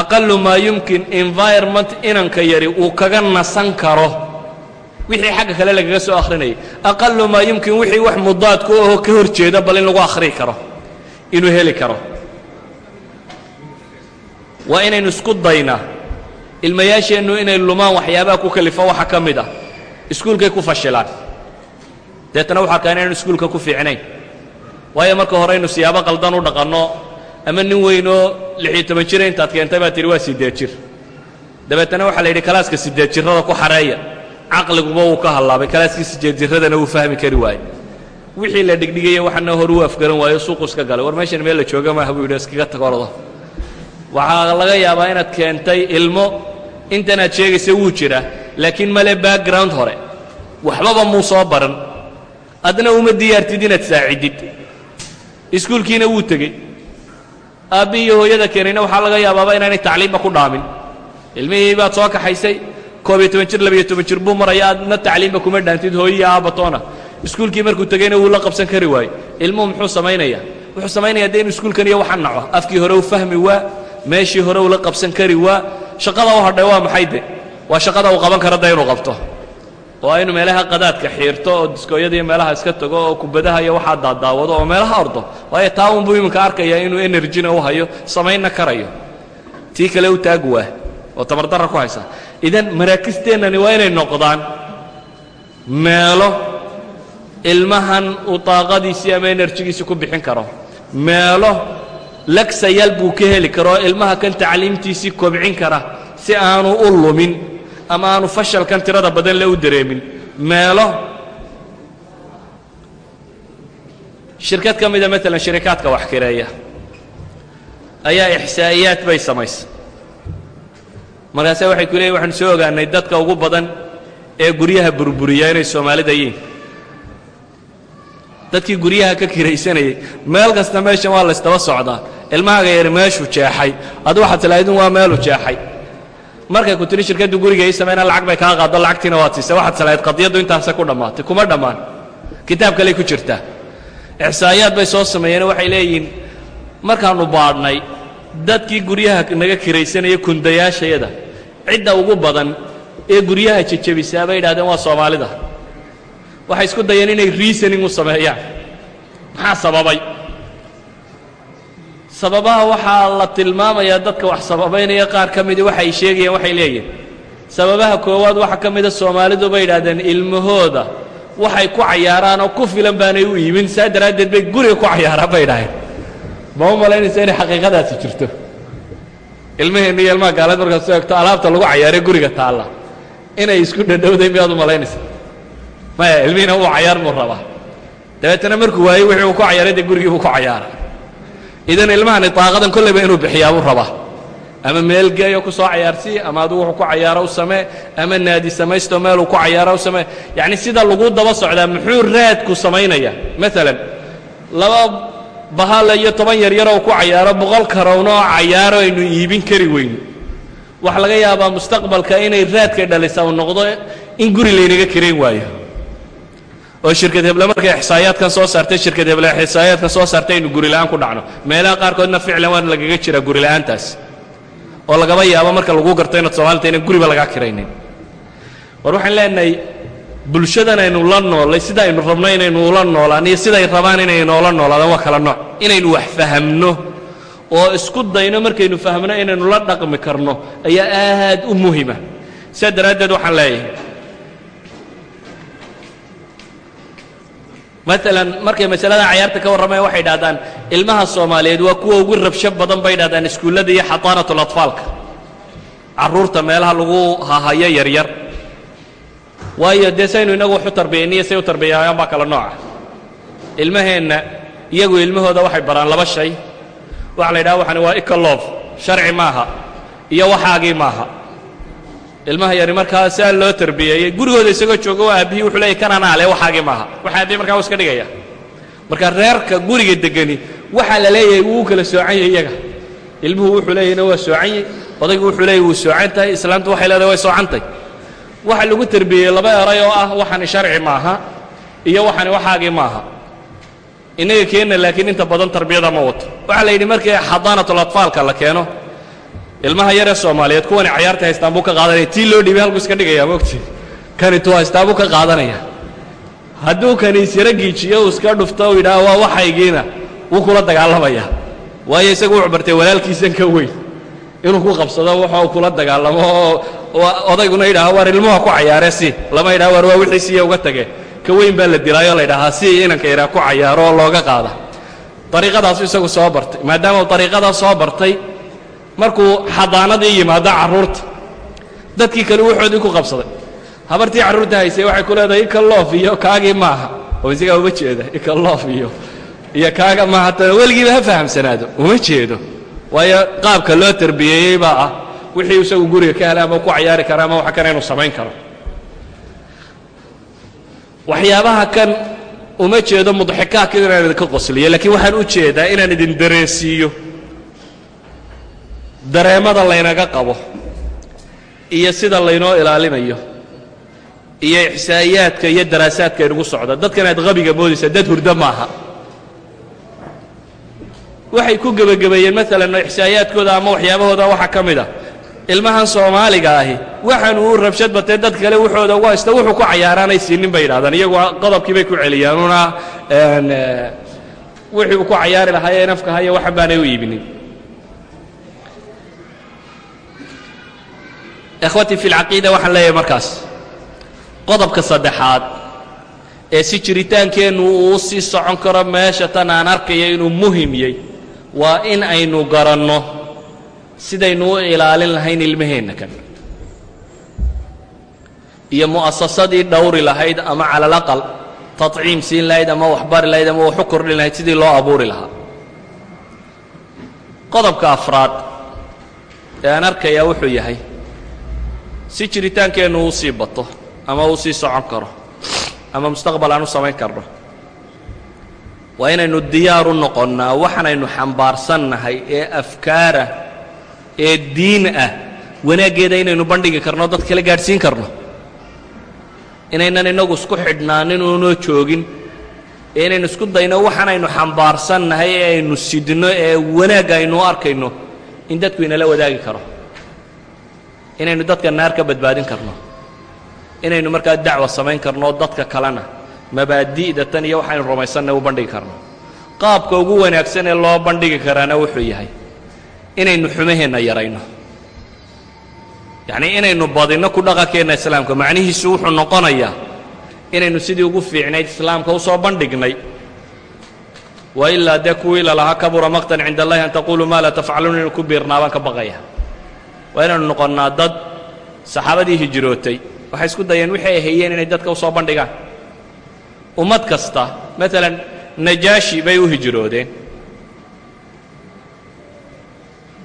aqalu maa yumkin environment inanka yari uu kaga nasan karo. Wixii xagga kale lagaga soo akhrinayay aqalu maa yumkin wixii wax mudaad ku ahoo ka hor jeeda bal in lagu akhriyi karo inuu heli karo. Waa inaynu isku daynaa ilmayaasheennu inay lumaan waxyaabaha ku kalifo waxa ka mid ah. Iskuulkay ku fashilaan. Deetana waxaa kaa inaynu iskuulka ku fiicnayn waayo marka hore aynu siyaabo qaldan u dhaqanno ama nin weynoo lixiyo toban jira intaad keentay baa tihi waa siddeed jir. Dabeetana waxaa la yidhi kalaaska siddeed jirrada ku xareeya caqliguba wuu ka hallaabay kalaaskii siddeed jirradana wuu fahmi kari waaye wixii la dhigdhigaya waxana hor uu afgaran waayo suuqu iska galay. War meeshan meel la jooga maaha buu yidhi iskaga tagordo waxaa laga yaabaa inaad keentay ilmo intanaad sheegaysa wuu jiraa laakiin male background hore. Waxbaba muu soo baran. Adna uma diyaartid inaad saacidid iskuulkiina wuu tegey aabbi iyo hooyada keenayna waxaa laga yaabaaba inaanay tacliimba ku dhaamin. Ilmihii baad soo kaxaysay. Koob iyo toban jir labiyo toban jir buu maraya aadna tacliimba kuma dhaantid hooyo iyo aabatoona iskuulkii markuu tegeyna wuu la qabsan kari waayo ilmuhu muxuu samaynayaa. Wuxuu samaynaya de inu iskuulkan iyo waxa naco. Afkii hore u fahmi waa meeshii hore uu la qabsan kari waa. Shaqada u hadhay waa maxay de waa shaqada uu qaban kara de inuu qabto oo aynu meelaha qadaadka xiirto oo diskooyada meelaha iska tago oo kubadaha iyo waxaa daadaawado oo meelaha ordo. Waayo taa unbuu iminka arkayaa inuu enerjina u hayo samaynna karayo. Tii kale u taag waa oo tabardarra ku haysa. Idan maraakisteennani waa inay noqdaan meelo ilmahan uu daaqadiisii ama enerjigiisii ku bixin karo. Meelo lagsayaal buu ka heli karo ilmaha kan tacliimtiisii kobcin kara si aanu u lumin ama aanu fashalkan tirada badan le u dareemin. Meelo. Shirkad ka mida maalan shirikaadka wax kireeya. Ayaa ixsaa'iyaad bay samaysay markaase waxay ku leeyiin waxaanu soo ogaanay dadka ugu badan ee guryaha burburiya inay soomaalida yihiin. Dadkii guryaha ka kiraysanayey meel kasta meeshan waa laysdaba socdaa. Ilmahaaga yari meeshuu jeexay. Adu waxaad tilahaydun waa meeluu jeexay markay ku tiri shirkaddu guriga ii samayna lacag bay kaa qaaddo lacagtiina waad siisay. Waxaad tilahayd qadiyaddu intaasa ku dhammaatay kuma dhammaan. Kitaab kaley ku jirtaa ixsaa'iyaad bay soo sameeyeen waxay leeyihiin markaannu baadhnay dadkii guryaha naga kiraysanaya kundayaashayada cidda ugu badan ee guryaha jejebisaa bay idhahdeen waa soomaalida. Waxay isku dayeen inay reasoning u sameeyaan. Maxaa sababay sababaha waxaa la tilmaamayaa dadka wax sababaynaya qaar ka midi waxay sheegayaan waxay leeyihiin sababaha koowaad waxaa ka mida soomaalidu bay idhahdeen ilmahooda waxay ku cayaaraan oo ku filan baanay u iibin. Saa daraaddeed bay guriga ku cayaaraan bay idhaaheen ma u malaynaysa inay xaqiiqadaasi jirto? Ilmaheenna iyo ilmaha gaaleed markaad soo egto alaabta lagu cayaaree guriga taalla. Inay isku dhadhowday miyaad u malaynaysa? Maya ilmihiina uu cayaar buu rabaa. Dabeetana markuu waayey wixii uu ku cayaaray dee gurigii buu ku cayaara idan ilmahani daaqadan kollayba inuu bixiyaa buu rabaa. Ama meel geeyo ku soo cayaarsii ama adigu wuxuu ku cayaaro u samee ama naadi samaysto meeluu ku cayaaro u samee. Yacni sida lagu daba socdaa muxuu raadku samaynaya? Maalan laba bahal iyo toban yaryaroo ku cayaaro boqol karowna oo cayaaro aynu iibin kari weyno waxaa laga yaabaa mustaqbalka inay raadkay dhalisa u noqdo in guri laynaga karayn waayo oo shirkad heble markay ixsaayaadkan soo saartay shirkad heble ixsaayaadkan soo saartay aynu guri la'aan ku dhacno. Meelaha qaarkoodna ficlan waa lagaga jiraa guri la'aantaas oo lagaba yaabo marka lagu garto inaad soomaalita inaan guriba lagaa kiraynin. War waxaan leenahay bulshadan aynu la noolay sida aynu rabno inaynu ula noolaan iyo siday rabaan inay noola noolaadaan waa kala nooc. Inaynu wax fahamno oo isku dayno markaynu fahmno inaynu la dhaqmi karno ayaa aad u muhima. Sidaa daraaddeed waxaan leeyahay maalan markay masalada cayaarta ka warramayan waxay dhahdaan ilmaha soomaaliyeed waa kuwa ugu rabsho badan bay dhahdaan iskuullada iyo xadaanatul atfaalka. Carruurta meelaha lagu hahayo yaryar waayo dee saynu innagu wax u tarbiyayniyo say u tarbiyayaan baa kala nooca. Ilmaheenna iyagu ilmahooda waxay baraan laba shay. Waxa la yidhaha waxani waa ikaloof sharci maaha iyo waxaagii maaha ilmaha yari markaa saa loo tarbiyeeyey gurigooda isagoo jooga waa aabihii wuxuu leeyay kananaa le waxaagii maaha. Waxa aabbihi markaa u iska dhigaya. Marka reerka guriga degani waxaa la leeyahay wuu u kala soocan yahay iyaga. Ilmuhu wuxuu leeyahna waa soocan yahy odaygu wuxuu leeyahy wuu soocan tahay. Islaamtu waxay leedahay way soocantay waxa lagu tarbiyeyey laba eray oo ah waxani sharci maaha iyo waxani waxaagii maaha. Innaga keenna laakiin inta badan tarbiyada ma wato. Waxaa la yidhi markii xadaanatul atfaalka la keeno ilmaha yaree soomaaliyeed kuwani cayaarta haystaan buu ka qaadanaya. Tii loo dhiibay halku iska dhigaya mogti kani tu haystaan buu ka qaadanaya. Hadduu kani isyaro giijiyo uu iska dhufto u yidhaha waa waxaygiina wuu kula dagaalamaya. Waayo isagu wuxuu bartay walaalkiisan ka weyn. Inuu ku qabsado wuxuu kula dagaalamo. Oo odayguna yidhaha waar ilmuha ku cayaare si. Lama yidhaha waar waa wixii siya uga tage ka weyn baa la dilaayoo la yidhahaa si inanka yidhaha ku cayaaro oo looga qaada. Dariiqadaasu isagu soo bartay maadaama uu dariiqadaas soo bartay markuu xadaanadii yimaado carruurta. Dadkii kale wuxoodii ku qabsaday. Habartii carruurta haysay waxay ku leedahay ikaloof iyo kaagii maaha. Oo isagaa uma jeeda ikaloof iyo iyo kaaga maaha. Tana weligiiba ha fahamsanaado uma jeedo. Waayo qaabka loo tarbiyeeyey baa ah. Wixii isagu guriga ka helay ama ku cayaari kara ama waxa kana inuu samayn karo. Waxyaabaha kan uma jeedo mudxikaadka inaan idinka qosliyo laakiin waxaan u jeedaa inaan idin dareensiiyo dareemada laynaga qabo iyo sida laynoo ilaalinayo iyo ixsaa'iyaadka iyo daraasaadka inugu socda. Dadkan aad qabiga moodaysaa dad hurdo maaha. Waxay ku gebagabeeyeen maalan ixsaa'iyaadkooda ama waxyaabahooda waxaa ka mid a ilmahan soomaaliga ahi waxaan uu rabshad batee dad kale wuxooda ugu haysta wuxuu ku cayaaraanay siinin bay yidhahdaan iyagu qodobkii bay ku celiyaan. Una wixii uu ku cayaari lahaa ee nafka haya waxan baanay u iibinin ikhwatii fi lcaqiida waxaan leeyahay markaas. Qodobka saddexaad ee si jiritaankeennu uu sii socon karo meesha tan aan arkayo inuu muhimyey waa in aynu garanno sidaynu u ilaalin lahayn ilmaheenna kan. Iyo mu'asasadii dhowri lahayd ama cala alaqal taطciim siin lahayd ama waxbari lahayd ama wax u kordhin lahayd sidii loo abuuri lahaa. Qodobka afraad ee aan arkayaa wuxuu yahay si jiritaankeennu uu sii bato ama uu sii socon karo ama mustaqbal aan u samayn karno waa inaynu diyaar u noqonnaa waxaanaynu xambaarsannahay ee afkaarah ee diin ah wanaaggeeda inaynu bandhigi karno dad kale gaadhsiin karno. Inaynan innagu isku xidhnaanin uunoo joogin ee inaynu isku dayno waxaanaynu xambaarsannahay ee aynu sidno ee wanaag aynu arkayno in dadku inala wadaagi karo inaynu dadka naar ka badbaadin karno. Inaynu markaa dacwa samayn karno dadka kalena mabaadi'da tan iyo waxaynu rumaysannahy u bandhigi karno. Qaabka ugu wanaagsan ee loo bandhigi karaana wuxuu yahay inaynu xumaheenna yarayno. Yacnii inaynu badinno ku dhaqankeenna islaamka macnihiisu wuxuu noqonayaa inaynu sidii ugu fiicnayd islaamka u soo bandhignay. Wa ilaa dee kuwii lalahaa kabura maqtan cinda allahi an taquluu maa laa tafcaluun inaynu ku biirnaa baan ka baqaya waa inaynu noqonnaa dad saxaabadii hijrootay. Waxay isku dayeen wixii ay hayeen inay dadka u soo bandhigaan. Ummad kasta maalan najaashi bay u hijroodeen.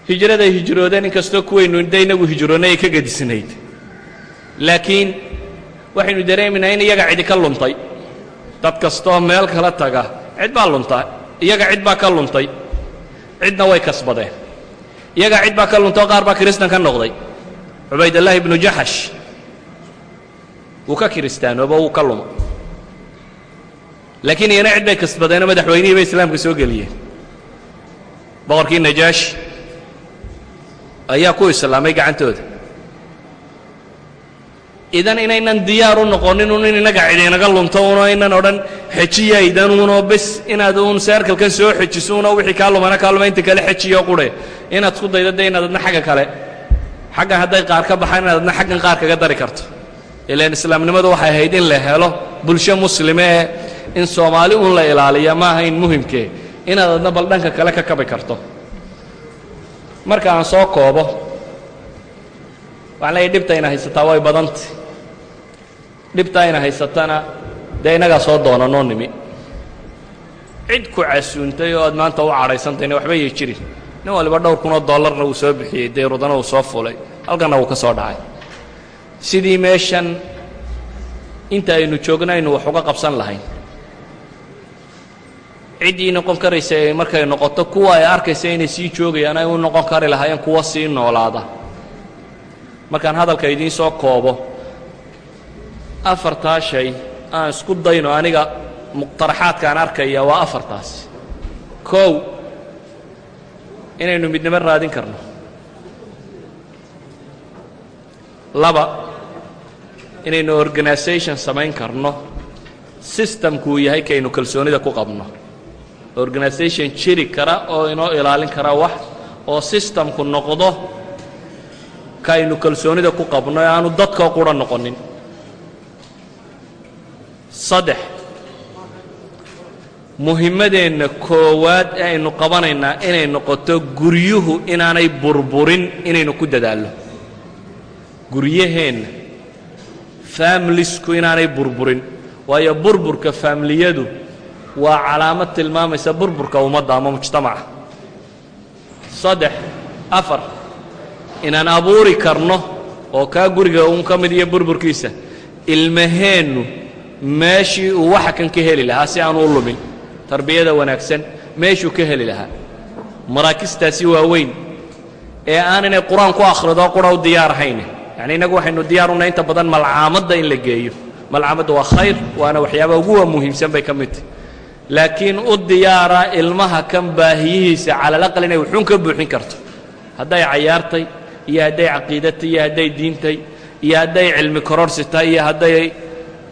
Hijraday hijroodeen inkastoo kuwaynu de inagu hijroonnay ay ka gedisnayd. Laakiin waxaynu dareemaynaa in iyaga cidi ka luntay. Dad kastoo meel kala taga cid baa lunta iyaga cid baa ka luntay. Cidna way kasbadeen iyaga cid baa ka luntay oo qaar baa kiristan ka noqday. Cubaydallaahi ibnu jaxash wuu ka kiristaanooba wuu ka luma laakiin iyana cid bay kasbadeenoo madaxweynihii bay islaamka soo geliyeen. Boqorkii najaashi ayaa ku islaamay gacantooda. Idan inaynan diyaar u noqonin un in innaga cid inaga lunto uno aynan odhan xejiyaydan unoo bes inaad uun seerkalkan soo xejiso unoo wixii kaa lumana kaa luma inta kale xejiyo qure inaad isku daydo de inaad adna xagga kale. Xaggan hadday qaar ka baxaan inaad adna xaggan qaar kaga dari karto. Ilaan islaamnimadu waxay ahayd in la helo bulsho muslime ee in soomaali uun la ilaaliya ma ahayn muhimkee inaad adna bal dhanka kale ka kabi karto. Marka aan soo koobo waxaan leeyahy dhibta ayna haysataa way badantay dhibta ayna haysatana dee innagaa soo doona noo nimi. Cid ku casuuntay oo aad maanta u cadhaysantayna waxba yay jirin nin waliba dhowr kunoo dollarna wuu soo bixiyey dayrudana wuu soo fulay halkanna wuu ka soo dhacay. Sidii meeshan inta aynu joogno aynu wax uga qabsan lahayn. Ciddii noqon karaysa ay markay noqoto kuwa ay arkaysa inay sii joogayaan ay u noqon kari lahaayeen kuwa sii noolaada. Markaan hadalka idiin soo koobo afartaa shay aan isku dayno aniga muqtaraxaadkaan arkaya waa afartaas. Kow inaynu midnimo raadin karno. Laba inaynu organisation samayn karno. Systemku uu yahay kaynu kalsoonida ku qabno. Organisation jiri kara oo inoo ilaalin kara wax oo systemku noqdo kaaynu kalsoonida ku qabno ee aanu dadkoo qura noqonin. Saddex muhimmadeenna koowaad ee aynu qabanaynaa inay noqoto guryuhu inaanay burburin inaynu ku dadaalno guryaheenna faamilisku inaanay burburin. Waayo burburka faamiliyadu waa calaamad tilmaamaysa burburka ummadda ama mujtamaca. Saddex afar inaan abuuri karno oo kaa guriga uun ka mid iyo burburkiisa ilmaheennu meeshii uu waxa kan ka heli lahaa si aanu u lumin tarbiyada wanaagsan meeshuu ka heli lahaa. Maraakistaasi waaweyn ee aan inay qur'aan ku akhrido qura u diyaar ahayn yacni innagu waxaynu diyaar u nahay inta badan malcaamadda in la geeyo. Malcaamadda waa khayr waana waxyaabaha ugu waa muhiimsan bay ka mid tahy laakiin u diyaara ilmaha kan baahiyihiisa calalaqal inay wuxuun ka buuxin karto. Hadday cayaartay iyo hadday caqiidatay iyo hadday diintay iyo hadday cilmi kororsi iyo hadday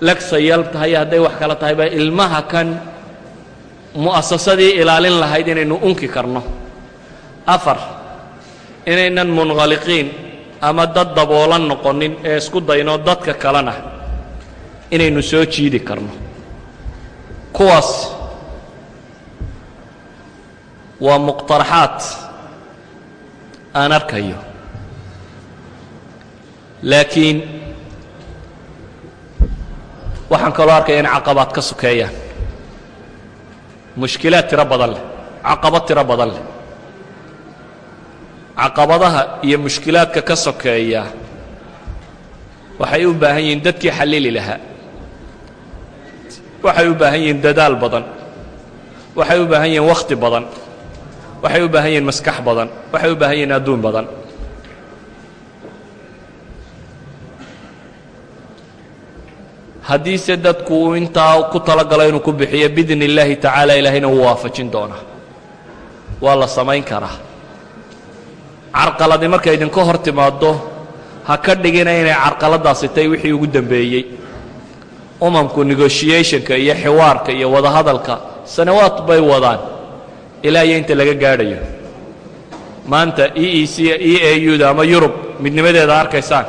lagsayal tahay iyo hadday wax kala tahayba ilmaha kan mu'asasadii ilaalin lahayd inaynu unki karno. Afar inaynan munqaliqiin ama dad daboolan noqonin ee isku dayno dadka kalena inaynu soo jiidi karno. Kuwaas waa muqtaraxaad aan arkayo. Laakiin waxaan kaloo arkaya in caqabaad ka sokeeyaan mushkilaad tiro badan leh caqabad tiro badan leh. Caqabadaha iyo mushkilaadka ka sokeeya waxay u baahan yihiin dadkii xallili lahaa waxay u baahan yihiin dadaal badan waxay u baahan yihiin wakhti badan waxay u baahan yihiin maskax badan waxay u baahan yihiin adduun badan haddiise dadku uu intaa ku talagalo inuu ku bixiyo biidni illaahi tacaala ilaahayna wuu waafajin doonaa. Waa la samayn karaa. Carqaladi markay idinka hor timaaddo ha ka dhigina inay carqaladaasi tay wixii ugu dembeeyey umamku negotiationka iyo xiwaarka iyo wadahadalka sanawaad bay wadaan. Ilaa iyo inta laga gaadhayo. Maanta e e c e a u da ama yurub midnimadeeda arkaysaan.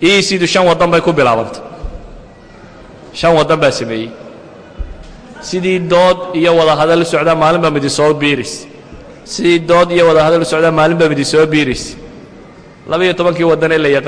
E e c du shan waddan bay ku bilaabantay shan waddan baa sameeyey. Sidii dood iyo wadahadal socdaa maalin baa midi soo biiris. Sidii dood iyo wadahadal socdaa maalin baa midi soo biiris. Laba iyo tobankii waddan ee la yaqaan